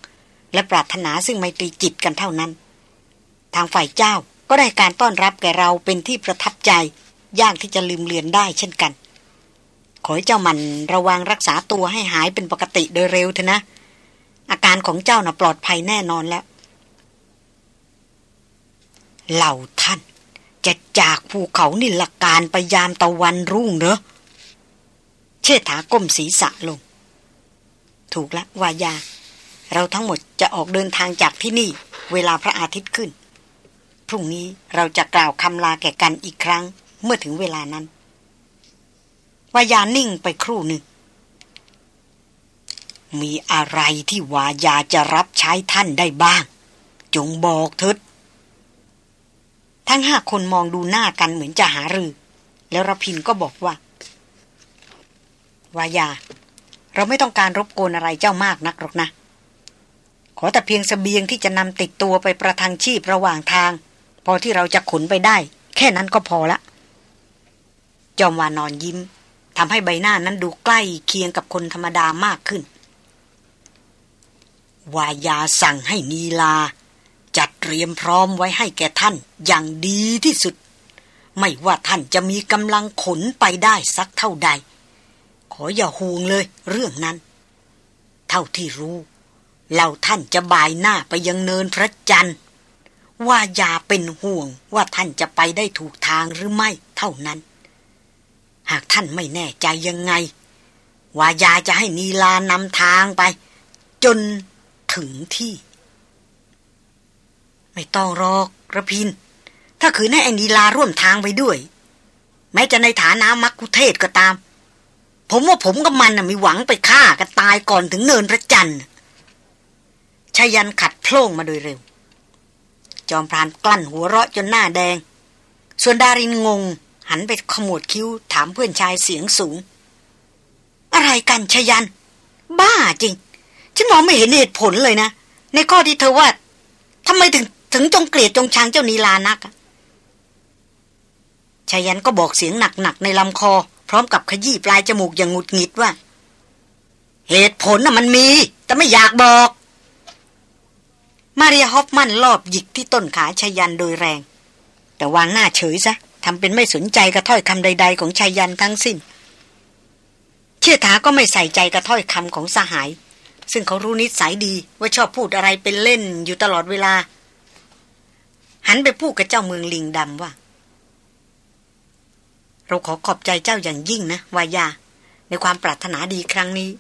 และปรารถนาซึ่งไมตรีจิตกันเท่านั้น ทางฝ่ายเจ้าก็ได้การต้อนรับแก่เราเป็นที่ประทับใจ ยากที่จะลืมเลือนได้เช่นกัน ขอให้เจ้ามันระวังรักษาตัวให้หายเป็นปกติโดยเร็วเถอะนะ อาการของเจ้าน่ะปลอดภัยแน่นอนแล้ว เหล่าท่าน จะจากภูเขานิลการไปยามตะวันรุ่งเหรอเชษฐาก้มศีรษะลง ถูกละวายา เราทั้งหมดจะออกเดินทางจากที่นี่ เวลาพระอาทิตย์ขึ้น พรุ่งนี้เราจะกล่าวคำลาแก่กันอีกครั้ง เมื่อถึงเวลานั้นวายานิ่งไปครู่หนึ่ง มีอะไรที่วายาจะรับใช้ท่านได้บ้าง จงบอกเถิด ทั้งห้าคนมองดูหน้ากันเหมือนจะหารือ แล้วรพินก็บอกว่าวายา เราไม่ต้องการรบกวนอะไรเจ้ามากนักหรอกนะ ขอแต่เพียงสเสบียงที่จะนำติดตัวไปประทังชีพระหว่างทาง พอที่เราจะขนไปได้ แค่นั้นก็พอละ จอมวานอนยิ้มทำให้ใบหน้านั้นดูใกล้เคียงกับคนธรรมดามากขึ้น วายาสั่งให้นีลา เตรียมพร้อมไว้ให้แก่ท่านอย่างดีที่สุด ไม่ว่าท่านจะมีกำลังขนไปได้สักเท่าใด ขออย่าห่วงเลยเรื่องนั้น เท่าที่รู้เหล่าท่านจะบายหน้าไปยังเนินพระจันทร์ ว่าอย่าเป็นห่วงว่าท่านจะไปได้ถูกทางหรือไม่เท่านั้น หากท่านไม่แน่ใจยังไงวายาจะให้นีลานำทางไป จนถึงที่ ไม่ต้องรอกระพิน ถ้าคือให้อนีลาร่วมทางไปด้วย แม้จะในฐานะมักคุเทศก็ตาม ผมว่าผมกับมันมีหวังไปฆ่ากันตายก่อนถึงเนินพระจันทร์ชายันขัดโพล่งมาโดยเร็ว จอมพรานกลั้นหัวเราะจนหน้าแดง ส่วนดารินงง หันไปขมวดคิ้วถามเพื่อนชายเสียงสูง อะไรกันชยัน บ้าจริง ฉันมองไม่เห็นเหตุผลเลยนะ ในข้อที่เธอว่าทำไมถึง ถึงจงเกลียดจงชังเจ้านีลานักชายันก็บอกเสียงหนักๆในลำคอ พร้อมกับขยี้ปลายจมูกอย่างงุดหงิดว่า เหตุผลน่ะมันมี แต่ไม่อยากบอก มาเรียฮอฟมันรอบหยิกที่ต้นขาชายันโดยแรง แต่วางหน้าเฉยซะทำเป็นไม่สนใจกระถ้อยคำใด ๆ ของชายันทั้งสิ้น เชื่อถาก็ไม่ใส่ใจกระถ้อยคำของสหาย ซึ่งเขารู้นิสัยดีว่าชอบพูดอะไรเป็นเล่นอยู่ตลอดเวลา หันไปพูดกับเจ้าเมืองลิงดำว่า เราขอขอบใจเจ้าอย่างยิ่งนะวายา ในความปรารถนาดีครั้งนี้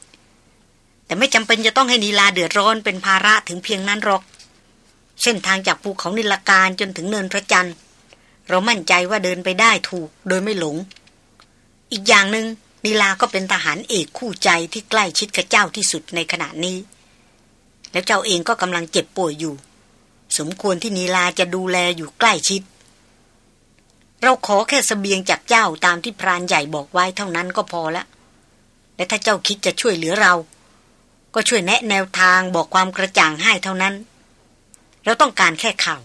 แต่ไม่จำเป็นจะต้องให้นีลาเดือดร้อนเป็นภาระถึงเพียงนั้นหรอก เส้นทางจากภูเขานิลการจนถึงเนินพระจันทร์เรามั่นใจว่าเดินไปได้ถูกโดยไม่หลง อีกอย่างหนึง่งนีลาก็เป็นทหารเอกคู่ใจที่ใกล้ชิดกับเจ้าที่สุดในขณะนี้ แล้วเจ้าเองก็กำลังเจ็บป่วยอยู่ สมควรที่นีลาจะดูแลอยู่ใกล้ชิด เราขอแค่สเสบียงจากเจ้าตามที่พรานใหญ่บอกไว้เท่านั้นก็พอละ และถ้าเจ้าคิดจะช่วยเหลือเรา ก็ช่วยแนะแนวทางบอกความกระจ่างให้เท่านั้น เราต้องการแค่ข่าว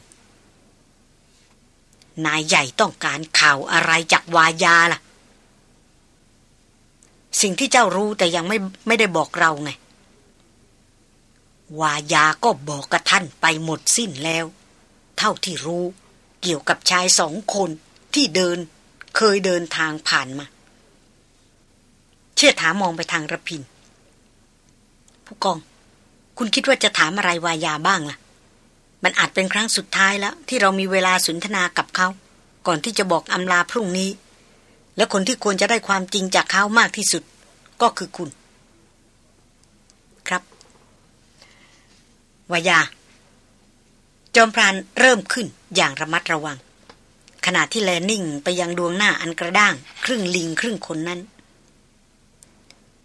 นายใหญ่ต้องการข่าวอะไรจากวายาล่ะ สิ่งที่เจ้ารู้แต่ยังไม่ไม่ได้บอกเราไง วายาก็บอกกับท่านไปหมดสิ้นแล้ว เท่าที่รู้เกี่ยวกับชายสองคนที่เดินเคยเดินทางผ่านมา เชื่อถามมองไปทางระพิน ผู้กอง คุณคิดว่าจะถามอะไรวายาบ้างล่ะ มันอาจเป็นครั้งสุดท้ายแล้ว ที่เรามีเวลาสนทนากับเขา ก่อนที่จะบอกอำลาพรุ่งนี้ และคนที่ควรจะได้ความจริงจากเขามากที่สุด ก็คือคุณ ครับ วายา จอมพรานเริ่มขึ้นอย่างระมัดระวัง ขณะที่แลนิ่งไปยังดวงหน้าอันกระด้าง ครึ่งลิงครึ่งคนนั้น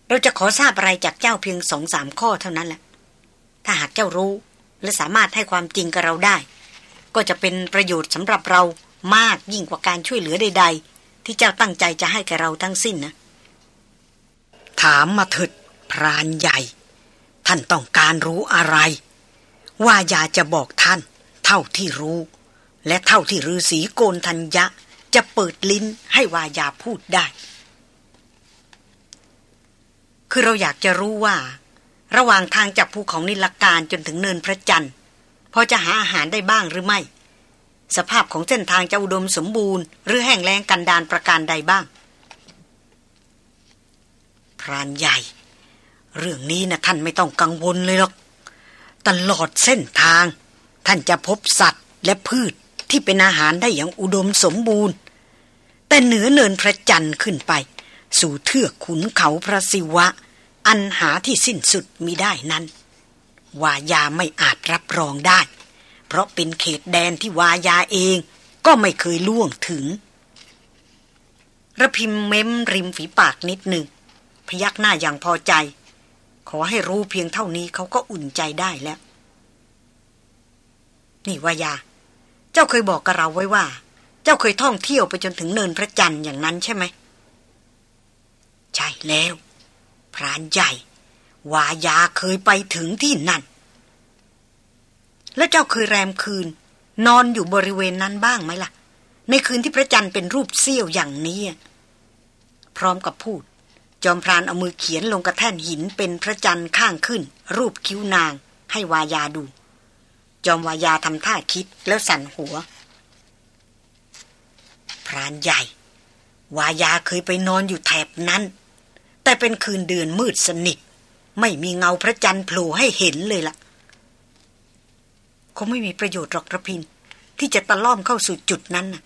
เราจะขอทราบอะไรจากเจ้าเพียงสองสามข้อเท่านั้นแหละ ถ้าหากเจ้ารู้และสามารถให้ความจริงกับเราได้ ก็จะเป็นประโยชน์สำหรับเรามากยิ่งกว่าการช่วยเหลือใด ๆ ที่เจ้าตั้งใจจะให้แกเราทั้งสิ้นนะ ถามมาเถิดพรานใหญ่ ท่านต้องการรู้อะไร ว่าอยาจะบอกท่าน เท่าที่รู้ และเท่าที่ฤาษีโกนทัญญะ จะเปิดลิ้นให้วายาพูดได้ คือเราอยากจะรู้ว่า ระหว่างทางจากภูเขานิลการจนถึงเนินพระจันทร์พอจะหาอาหารได้บ้างหรือไม่ สภาพของเส้นทางจะอุดมสมบูรณ์ หรือแห้งแล้งกันดานประการใดบ้าง พรานใหญ่ เรื่องนี้นะท่านไม่ต้องกังวลเลยหรอก ตลอดเส้นทาง ท่านจะพบสัตว์และพืชที่เป็นอาหารได้อย่างอุดมสมบูรณ์ แต่เหนือเนินพระจันทร์ขึ้นไป สู่เทือกขุนเขาพระศิวะ อันหาที่สิ้นสุดมิได้นั้น วายาไม่อาจรับรองได้ เพราะเป็นเขตแดนที่วายาเองก็ไม่เคยล่วงถึงระพิมเม้มริมฝีปากนิดหนึ่งพยักหน้าอย่างพอใจ ขอให้รู้เพียงเท่านี้เขาก็อุ่นใจได้แล้ว นี่วายา เจ้าเคยบอกกับเราไว้ว่า เจ้าเคยท่องเที่ยวไปจนถึงเนินพระจันทร์อย่างนั้นใช่ไหม ใช่แล้ว พรานใหญ่ วายาเคยไปถึงที่นั่น แล้วเจ้าเคยแรมคืน นอนอยู่บริเวณนั้นบ้างไหมล่ะ ในคืนที่พระจันทร์เป็นรูปเสี้ยวอย่างนี้ พร้อมกับพูด จอมพรานเอามือเขียนลงกระแท่นหินเป็นพระจันทร์ข้างขึ้น รูปคิ้วนาง ให้วายาดู จอมวายาทำท่าคิดแล้วสั่นหัว พรานใหญ่ วายาเคยไปนอนอยู่แถบนั้น แต่เป็นคืนเดือนมืดสนิทไม่มีเงาพระจันทร์โผล่ให้เห็นเลยละ่ะคงไม่มีประโยชน์หรอกระพิน ที่จะตะล่อมเข้าสู่จุดนั้นน่ะ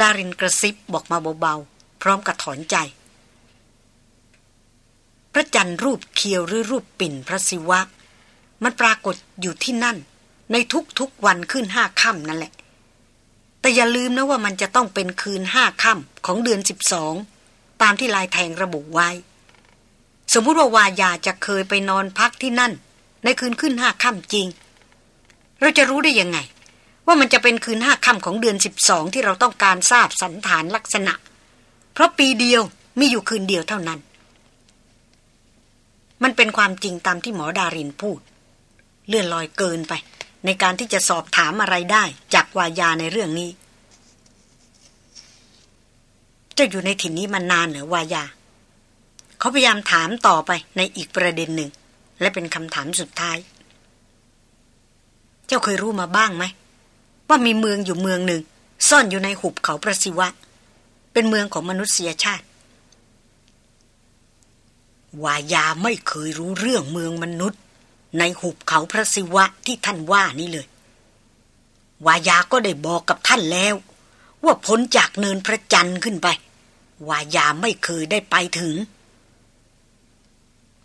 ดารินกระซิบบอกมาเบาๆ พร้อมกับถอนใจ ระจันทร์รูปเคียวหรือรูปปิ่นพระศิวะ มันปรากฏอยู่ที่นั่น ในทุกๆวันขึ้นห้าค่ำนั่นแหละ แต่อย่าลืมนะว่ามันจะต้องเป็นคืนห้าค่ำของเดือนสิบสองตามที่ลายแทงระบุไว้ สมมุติว่าวายาจะเคยไปนอนพักที่นั่น ในคืนขึ้นห้าค่ำจริง เราจะรู้ได้ยังไง ว่ามันจะเป็นคืนห้าค่ำของเดือนสิบสองที่เราต้องการทราบสันฐานลักษณะ เพราะปีเดียวมีอยู่คืนเดียวเท่านั้น มันเป็นความจริงตามที่หมอดารินพูด เลื่อนลอยเกินไป ในการที่จะสอบถามอะไรได้จากวายาในเรื่องนี้จะอยู่ในถิ่นนี้มานานเหรอวายา เขาพยายามถามต่อไปในอีกประเด็นหนึ่ง และเป็นคำถามสุดท้าย เจ้าเคยรู้มาบ้างไหม ว่ามีเมืองอยู่เมืองหนึ่ง ซ่อนอยู่ในหุบเขาประสิวะ เป็นเมืองของมนุษยชาติ วายาไม่เคยรู้เรื่องเมืองมนุษย์ ในหุบเขาพระศิวะที่ท่านว่านี่เลย วายาก็ได้บอกกับท่านแล้ว ว่าพ้นจากเนินพระจันทร์ขึ้นไป วายาไม่เคยได้ไปถึง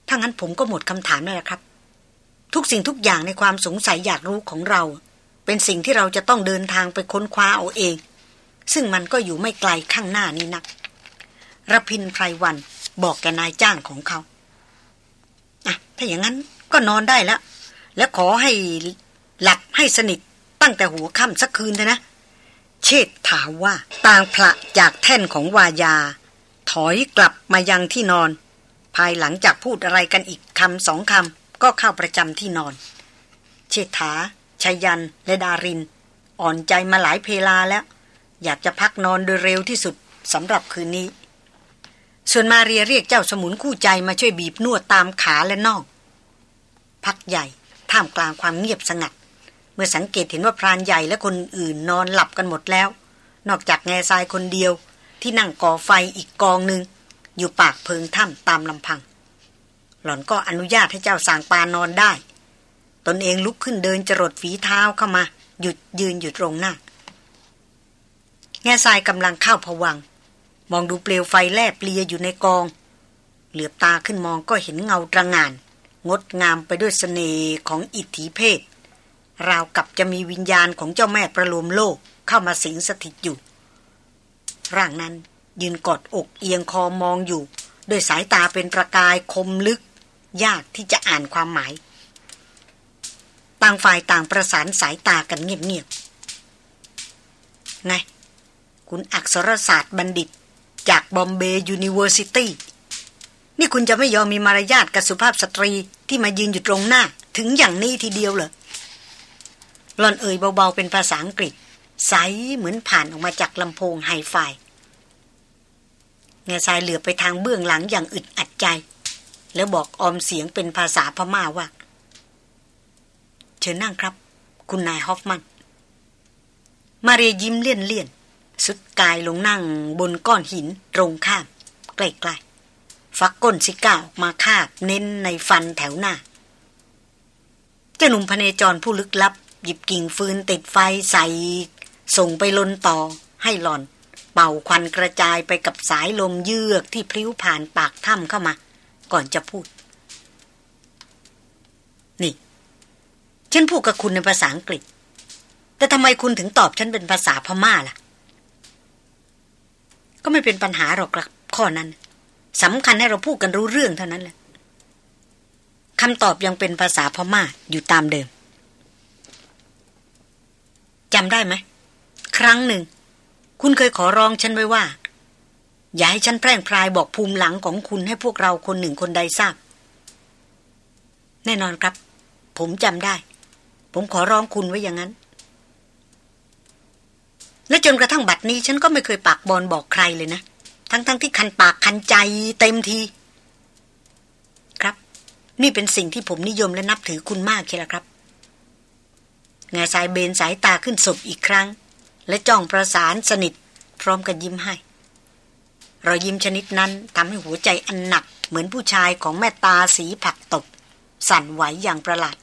ถ้างั้นผมก็หมดคำถามแล้วละครับ ทุกสิ่งทุกอย่างในความสงสัยอยากรู้ของเรา เป็นสิ่งที่เราจะต้องเดินทางไปค้นคว้าเอาเอง ซึ่งมันก็อยู่ไม่ไกลข้างหน้านี้นักรพินไพรวัน บอกแกนายจ้างของเขาอะถ้าอย่างนั้นก็นอนได้แล้ว แล้วขอให้หลับให้สนิทตั้งแต่หัวค่ำสักคืนเถอะนะ เชษถามว่าต่างพระจากแท่นของวายา ถอยกลับมายังที่นอน ภายหลังจากพูดอะไรกันอีกคำสองคำก็เข้าประจำที่นอน เชษฐาชายัน และดาริน อ่อนใจมาหลายเพลาแล้ว อยากจะพักนอนโดยเร็วที่สุดสำหรับคืนนี้ ส่วนมาเรียเรียกเจ้าสมุนคู่ใจมาช่วยบีบนวดตามขาและน่องพักใหญ่ท่ามกลางความเงียบสงัด เมื่อสังเกตเห็นว่าพรานใหญ่และคนอื่นนอนหลับกันหมดแล้ว นอกจากแง่ทรายคนเดียว ที่นั่งก่อไฟอีกกองหนึ่งอยู่ปากเพิงถ้ำตามลำพัง หล่อนก็อนุญาตให้เจ้าสางปานอนได้ ตนเองลุกขึ้นเดินจรดฝีเท้าเข้ามา หยุดยืนอยู่ตรงหน้า แง่ทรายกำลังเข้าผวัง มองดูเปลวไฟแลบเปลียอยู่ในกอง เหลือบตาขึ้นมองก็เห็นเงาตระงาน งดงามไปด้วยสเสน่ห์ของอิทธิเพศ ราวกับจะมีวิญญาณของเจ้าแม่ประโลมโลกเข้ามาสิงสถิตอยู่ ร่างนั้นยืนกอดอกเอียงคอมองอยู่โดยสายตาเป็นประกายคมลึก ยากที่จะอ่านความหมาย ต่างฝ่ายต่างประสานสายตากันเงียบๆไง คุณอักษรศาสตร์บัณฑิต จาก Bombay University นี่คุณจะไม่ยอมมีมารยาทกับสุภาพสตรีที่มายืนอยู่ตรงหน้า ถึงอย่างนี้ทีเดียวเหรอหลอนเอ่ยเบาๆเป็นภาษาอังกฤษ ใสเหมือนผ่านออกมาจากลำโพงไฮไฟเงาทรายเหลือไปทางเบื้องหลังอย่างอึดอัดใจ แล้วบอกออมเสียงเป็นภาษาพม่าว่า เชิญนั่งครับ คุณนายฮอฟมัน มาเรียยิ้มเลี่ยนเลี่ยน สุดกายลงนั่งบนก้อนหินตรงข้าม ใกล้ๆฟักก้นสิก้ามาคาบเน้นในฟันแถวหน้า เจ้าหนุ่มพเนจรผู้ลึกลับ หยิบกิ่งฟืนติดไฟใส่ ส่งไปลนต่อให้หลอน เป่าควันกระจายไปกับสายลมเยือกที่พลิ้วผ่านปากถ้ำเข้ามา ก่อนจะพูด นี่ ฉันพูดกับคุณในภาษาอังกฤษแต่ทำไมคุณถึงตอบฉันเป็นภาษาพม่าล่ะ ก็ไม่เป็นปัญหาหรอกครับข้อนั้นสำคัญให้เราพูดกันรู้เรื่องเท่านั้นแหละคำตอบยังเป็นภาษาพม่าอยู่ตามเดิมจำได้ไหม ครั้งหนึ่ง คุณเคยขอร้องฉันไว้ว่า อย่าให้ฉันแพร่งพรายบอกภูมิหลังของคุณให้พวกเราคนหนึ่งคนใดทราบ แน่นอนครับ ผมจำได้ ผมขอร้องคุณไว้อย่างนั้น และจนกระทั่งบัดนี้ฉันก็ไม่เคยปากบอลบอกใครเลยนะ ทั้งๆทที่คันปากคันใจเต็มที ครับ นี่เป็นสิ่งที่ผมนิยมและนับถือคุณมากใช่ไหมครับงาสายเบนสายตาขึ้นศพอีกครั้ง และจ้องประสานสนิท พร้อมกันยิ้มให้รอยยิ้มชนิดนั้นทำให้หัวใจอันหนัก เหมือนผู้ชายของแม่ตาสีผักตบ สั่นไหวอย่างประหลาด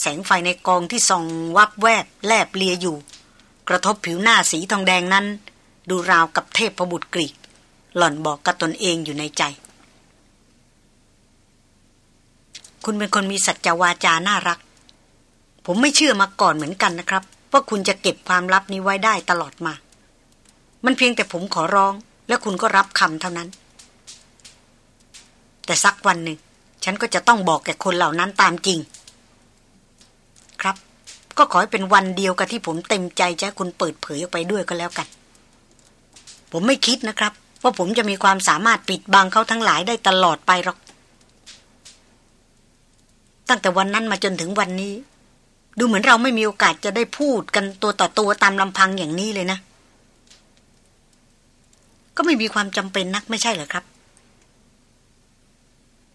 แสงไฟในกองที่ส่องวับแวบแลบเลียอยู่ กระทบผิวหน้าสีทองแดงนั้น ดูราวกับเทพประบุตรกรีก หล่อนบอกกับตนเองอยู่ในใจ คุณเป็นคนมีสัจจวาจาน่ารัก ผมไม่เชื่อมาก่อนเหมือนกันนะครับ ว่าคุณจะเก็บความลับนี้ไว้ได้ตลอดมา มันเพียงแต่ผมขอร้อง และคุณก็รับคำเท่านั้น แต่สักวันหนึ่ง ฉันก็จะต้องบอกแก่คนเหล่านั้นตามจริง ก็ขอให้เป็นวันเดียวกับที่ผมเต็มใจจะคุณเปิดเผยออกไปด้วยก็แล้วกัน ผมไม่คิดนะครับ ว่าผมจะมีความสามารถปิดบังเขาทั้งหลายได้ตลอดไปหรอก ตั้งแต่วันนั้นมาจนถึงวันนี้ ดูเหมือนเราไม่มีโอกาสจะได้พูดกันตัวต่อตัวตามลำพังอย่างนี้เลยนะ ก็ไม่มีความจำเป็นนักไม่ใช่เหรอครับ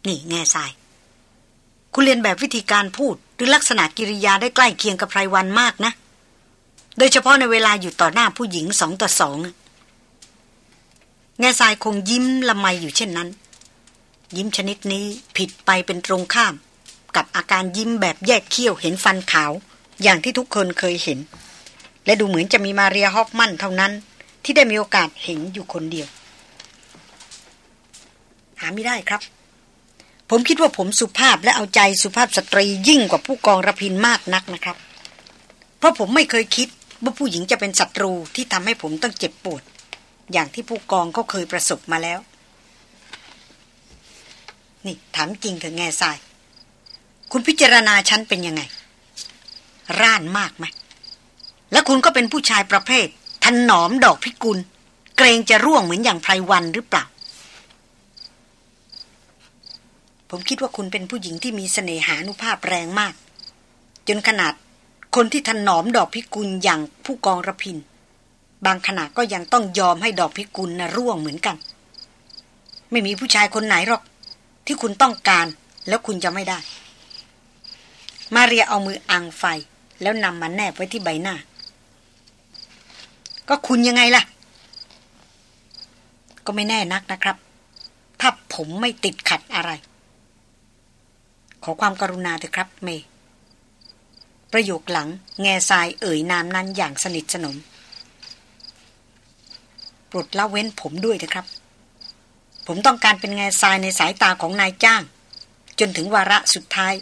นี่แง่ทราย คุณเรียนแบบวิธีการพูด รือลักษณะกิริยาได้ใกล้เคียงกับไพรวันมากนะ โดยเฉพาะในเวลาอยู่ต่อหน้าผู้หญิงสองต่อสองแง่ทรายคงยิ้มละไมอยู่เช่นนั้น ยิ้มชนิดนี้ผิดไปเป็นตรงข้าม กับอาการยิ้มแบบแยกเขี้ยวเห็นฟันขาว อย่างที่ทุกคนเคยเห็น และดูเหมือนจะมีมาเรียฮอฟมันเท่านั้น ที่ได้มีโอกาสเห็นอยู่คนเดียว หาไม่ได้ครับ ผมคิดว่าผมสุภาพและเอาใจสุภาพสตรียิ่งกว่าผู้กองระพินมากนักนะครับ เพราะผมไม่เคยคิดว่าผู้หญิงจะเป็นศัตรูที่ทำให้ผมต้องเจ็บปวด อย่างที่ผู้กองเขาเคยประสบมาแล้ว นี่ถามจริงเถอะแง่ทราย คุณพิจารณาฉันเป็นยังไง ร่านมากไหมและคุณก็เป็นผู้ชายประเภททันหนอมดอกพิกุล เกรงจะร่วงเหมือนอย่างไพรวันหรือเปล่า ผมคิดว่าคุณเป็นผู้หญิงที่มีเสน่หานุภาพแรงมาก จนขนาดคนที่ถนอมดอกพิกุลอย่างผู้กองระพิน บางขณะก็ยังต้องยอมให้ดอกพิกุลนะร่วงเหมือนกัน ไม่มีผู้ชายคนไหนหรอก ที่คุณต้องการแล้วคุณจะไม่ได้ มาเรียเอามืออังไฟ แล้วนำมาแนบไว้ที่ใบหน้า ก็คุณยังไงล่ะ ก็ไม่แน่นักนะครับ ถ้าผมไม่ติดขัดอะไร ขอความกรุณาเถอะครับเมย์ประโยคหลังแง่ทรายเอ่ยนามนั้นอย่างสนิทสนมปลดละเว้นผมด้วยเถอะครับ ผมต้องการเป็นแง่ทรายในสายตาของนายจ้าง จนถึงวาระสุดท้าย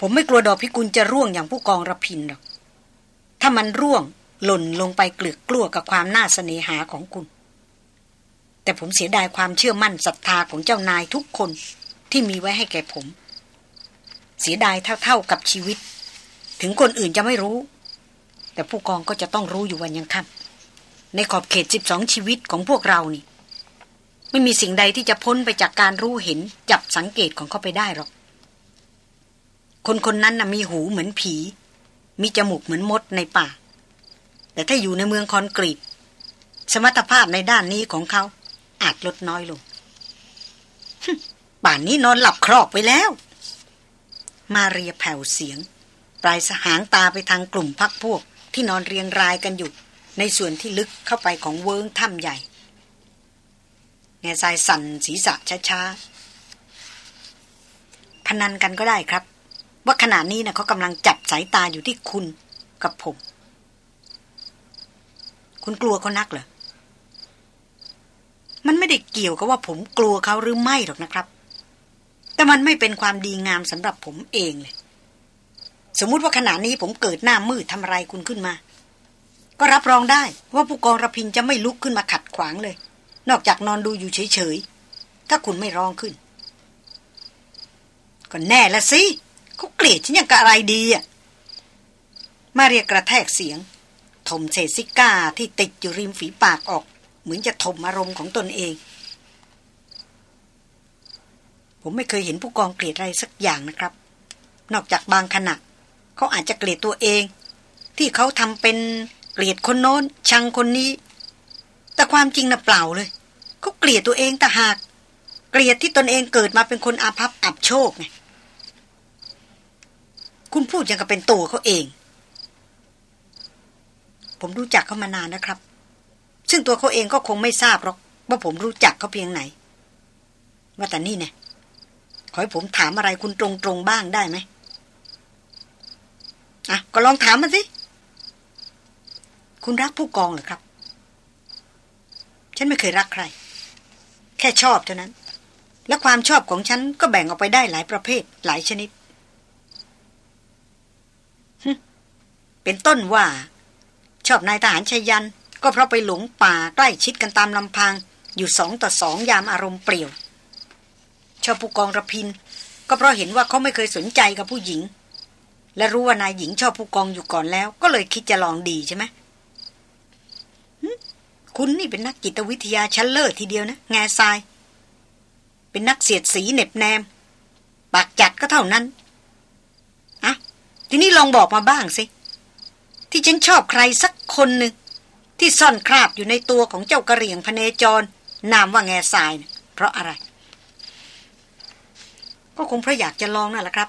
ผมไม่กลัวดอกพิกุลจะร่วงอย่างผู้กองระพินหรอก ถ้ามันร่วงหล่นลงไปเกลือกกลัวกับความน่าเสน่หาของคุณ แต่ผมเสียดายความเชื่อมั่นศรัทธาของเจ้านายทุกคน ที่มีไว้ให้แก่ผม เสียดายเท่าๆกับชีวิต ถึงคนอื่นจะไม่รู้ แต่ผู้กองก็จะต้องรู้อยู่วันยังค่ำในขอบเขตสิบสองชีวิตของพวกเรานี่ ไม่มีสิ่งใดที่จะพ้นไปจากการรู้เห็นจับสังเกตของเขาไปได้หรอก คนคนนั้นน่ะมีหูเหมือนผี มีจมูกเหมือนมดในป่า แต่ถ้าอยู่ในเมืองคอนกรีตสมรรถภาพในด้านนี้ของเขาอาจลดน้อยลง ป่านนี้นอนหลับครอกไปแล้ว มาเรียแผ่วเสียง ปลายสหางตาไปทางกลุ่มพักพวก ที่นอนเรียงรายกันอยู่ ในส่วนที่ลึกเข้าไปของเวิงถ้ำใหญ่แง่ทรายสั่นศีรษะช้าๆพนันกันก็ได้ครับ ว่าขณะนี้นะเขากำลังจับสายตาอยู่ที่คุณกับผม คุณกลัวเขานักเหรอมันไม่ได้เกี่ยวกับว่าผมกลัวเขาหรือไม่หรอกนะครับ แต่มันไม่เป็นความดีงามสำหรับผมเองเลย สมมติว่าขณะนี้ผมเกิดหน้ามืดทำอะไรคุณขึ้นมา ก็รับรองได้ว่าผู้กองระพินจะไม่ลุกขึ้นมาขัดขวางเลย นอกจากนอนดูอยู่เฉยๆ ถ้าคุณไม่ร้องขึ้น ก็แน่ละสิเขาเกลียดฉันยังกะอะไรดีอะ มาเรียกกระแทกเสียง ถมเศษซิก้าที่ติดอยู่ริมฝีปากออก เหมือนจะถมอารมณ์ของตนเอง ผมไม่เคยเห็นผู้กองเกลียดอะไรสักอย่างนะครับ นอกจากบางขณะเขาอาจจะเกลียดตัวเอง ที่เขาทำเป็นเกลียดคนโน้น ชังคนนี้ แต่ความจริงน่ะเปล่าเลยเขาเกลียดตัวเองแต่หาก เกลียดที่ตนเองเกิดมาเป็นคนอาภัพอับโชคไงคุณพูดยังกับเป็นตัวเขาเอง ผมรู้จักเขามานานนะครับ ซึ่งตัวเขาเองก็คงไม่ทราบหรอกว่าผมรู้จักเขาเพียงไหนว่าแต่นี่เนี่ย ขอให้ผมถามอะไรคุณตรงๆบ้างได้ไหมอะก็ลองถามมาสิ คุณรักผู้กองเหรอครับ ฉันไม่เคยรักใคร แค่ชอบเท่านั้น และความชอบของฉันก็แบ่งออกไปได้หลายประเภท หลายชนิด เป็นต้นว่า ชอบนายทหารชายัน ก็เพราะไปหลงป่าใกล้ชิดกันตามลำพัง อยู่สองต่อสองยามอารมณ์เปรี่ยว ชอบผู้กองระพิน ก็เพราะเห็นว่าเขาไม่เคยสนใจกับผู้หญิง และรู้ว่านายหญิงชอบผู้กองอยู่ก่อนแล้ว ก็เลยคิดจะลองดีใช่ไหมคุณนี่เป็นนักจิตวิทยาชั้นเลิศทีเดียวนะแง่ทราย เป็นนักเสียดสีเน็บแนม ปากจัดก็เท่านั้นอะทีนี้ลองบอกมาบ้างสิ ที่ฉันชอบใครสักคนหนึ่งที่ซ่อนคราบอยู่ในตัวของเจ้ากระเหรียงพเนจร นามว่าแง่ทรายนะเพราะอะไร ก็คงเพราะอยากจะลองนั่นแหละครับ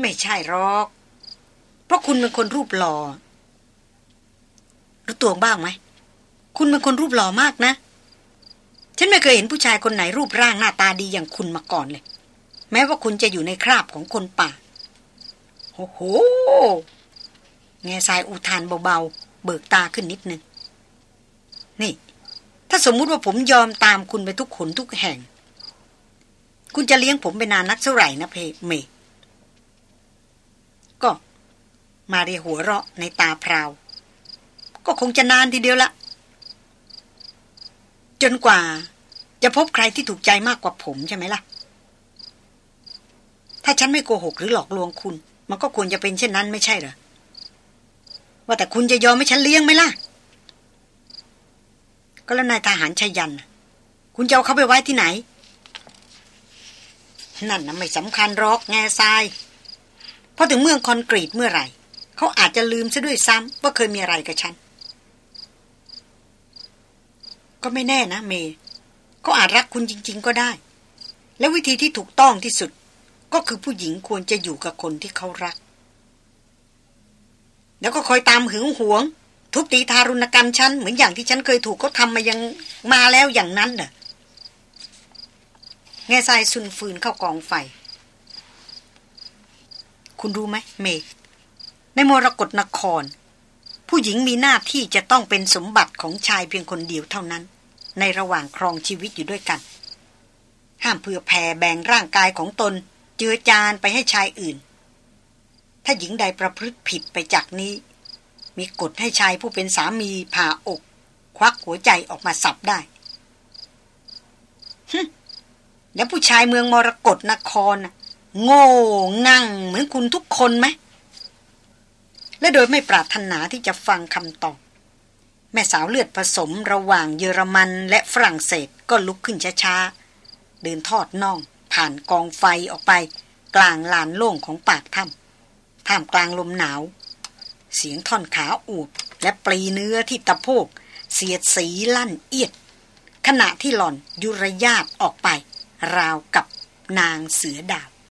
ไม่ใช่หรอก เพราะคุณเป็นคนรูปหล่อรู้ตัวบ้างไหม คุณเป็นคนรูปหล่อมากนะ ฉันไม่เคยเห็นผู้ชายคนไหนรูปร่างหน้าตาดีอย่างคุณมาก่อนเลย แม้ว่าคุณจะอยู่ในคราบของคนป่าโอ้โหแง่ทรายอุทานเบาๆ เบิกตาขึ้นนิดนึง นี่ ถ้าสมมุติว่าผมยอมตามคุณไปทุกขนทุกแห่ง คุณจะเลี้ยงผมไปนานนักเท่าไหร่นะเพเมก็มาเรียหัวเราะในตาพราว ก็คงจะนานทีเดียวละ จนกว่าจะพบใครที่ถูกใจมากกว่าผมใช่ไหมล่ะ ถ้าฉันไม่โกหกหรือหลอกลวงคุณ มันก็ควรจะเป็นเช่นนั้นไม่ใช่เหรอ ว่าแต่คุณจะยอมให้ฉันเลี้ยงไหมล่ะ ก็แล้วนายทหารชายัน คุณจะเอาเขาไปไว้ที่ไหน นั่นนะไม่สำคัญหรอกแง่ทรายพอถึงเมืองคอนกรีตเมื่อไหร่ เขาอาจจะลืมซะด้วยซ้ำว่าเคยมีอะไรกับฉัน ก็ไม่แน่นะเมย์เขาอาจรักคุณจริง ๆ ก็ได้ และวิธีที่ถูกต้องที่สุด ก็คือผู้หญิงควรจะอยู่กับคนที่เขารัก แล้วก็คอยตามหึงหวง ทุบตีทารุณกรรมฉันเหมือนอย่างที่ฉันเคยถูกเขาทำมายังมาแล้วอย่างนั้นเน่ะ แง่ทรายสุนฟืนเข้ากองไฟ คุณรู้ไหมเมย์ในมรกรนคร ผู้หญิงมีหน้าที่จะต้องเป็นสมบัติของชายเพียงคนเดียวเท่านั้น ในระหว่างครองชีวิตอยู่ด้วยกัน ห้ามเพื่อแผ่แบ่งร่างกายของตน เจือจานไปให้ชายอื่น ถ้าหญิงใดประพฤติผิดไปจากนี้ มีกฎให้ชายผู้เป็นสามีผ่าอก ควักหัวใจออกมาสับได้ แล้วผู้ชายเมืองมรกรนครโง่งั่งเหมือนคุณทุกคนไหม และโดยไม่ปรารถนาที่จะฟังคำตอบ แม่สาวเลือดผสมระหว่างเยอรมันและฝรั่งเศสก็ลุกขึ้นช้าๆ เดินทอดน่อง ผ่านกองไฟออกไป กลางลานโล่งของปากถ้ำท่ามกลางลมหนาว เสียงท่อนขาอูบและปลีเนื้อที่ตะโพก เสียดสีลั่นเอียด ขณะที่หล่อนยุระยาตออกไป ราวกับนางเสือดาว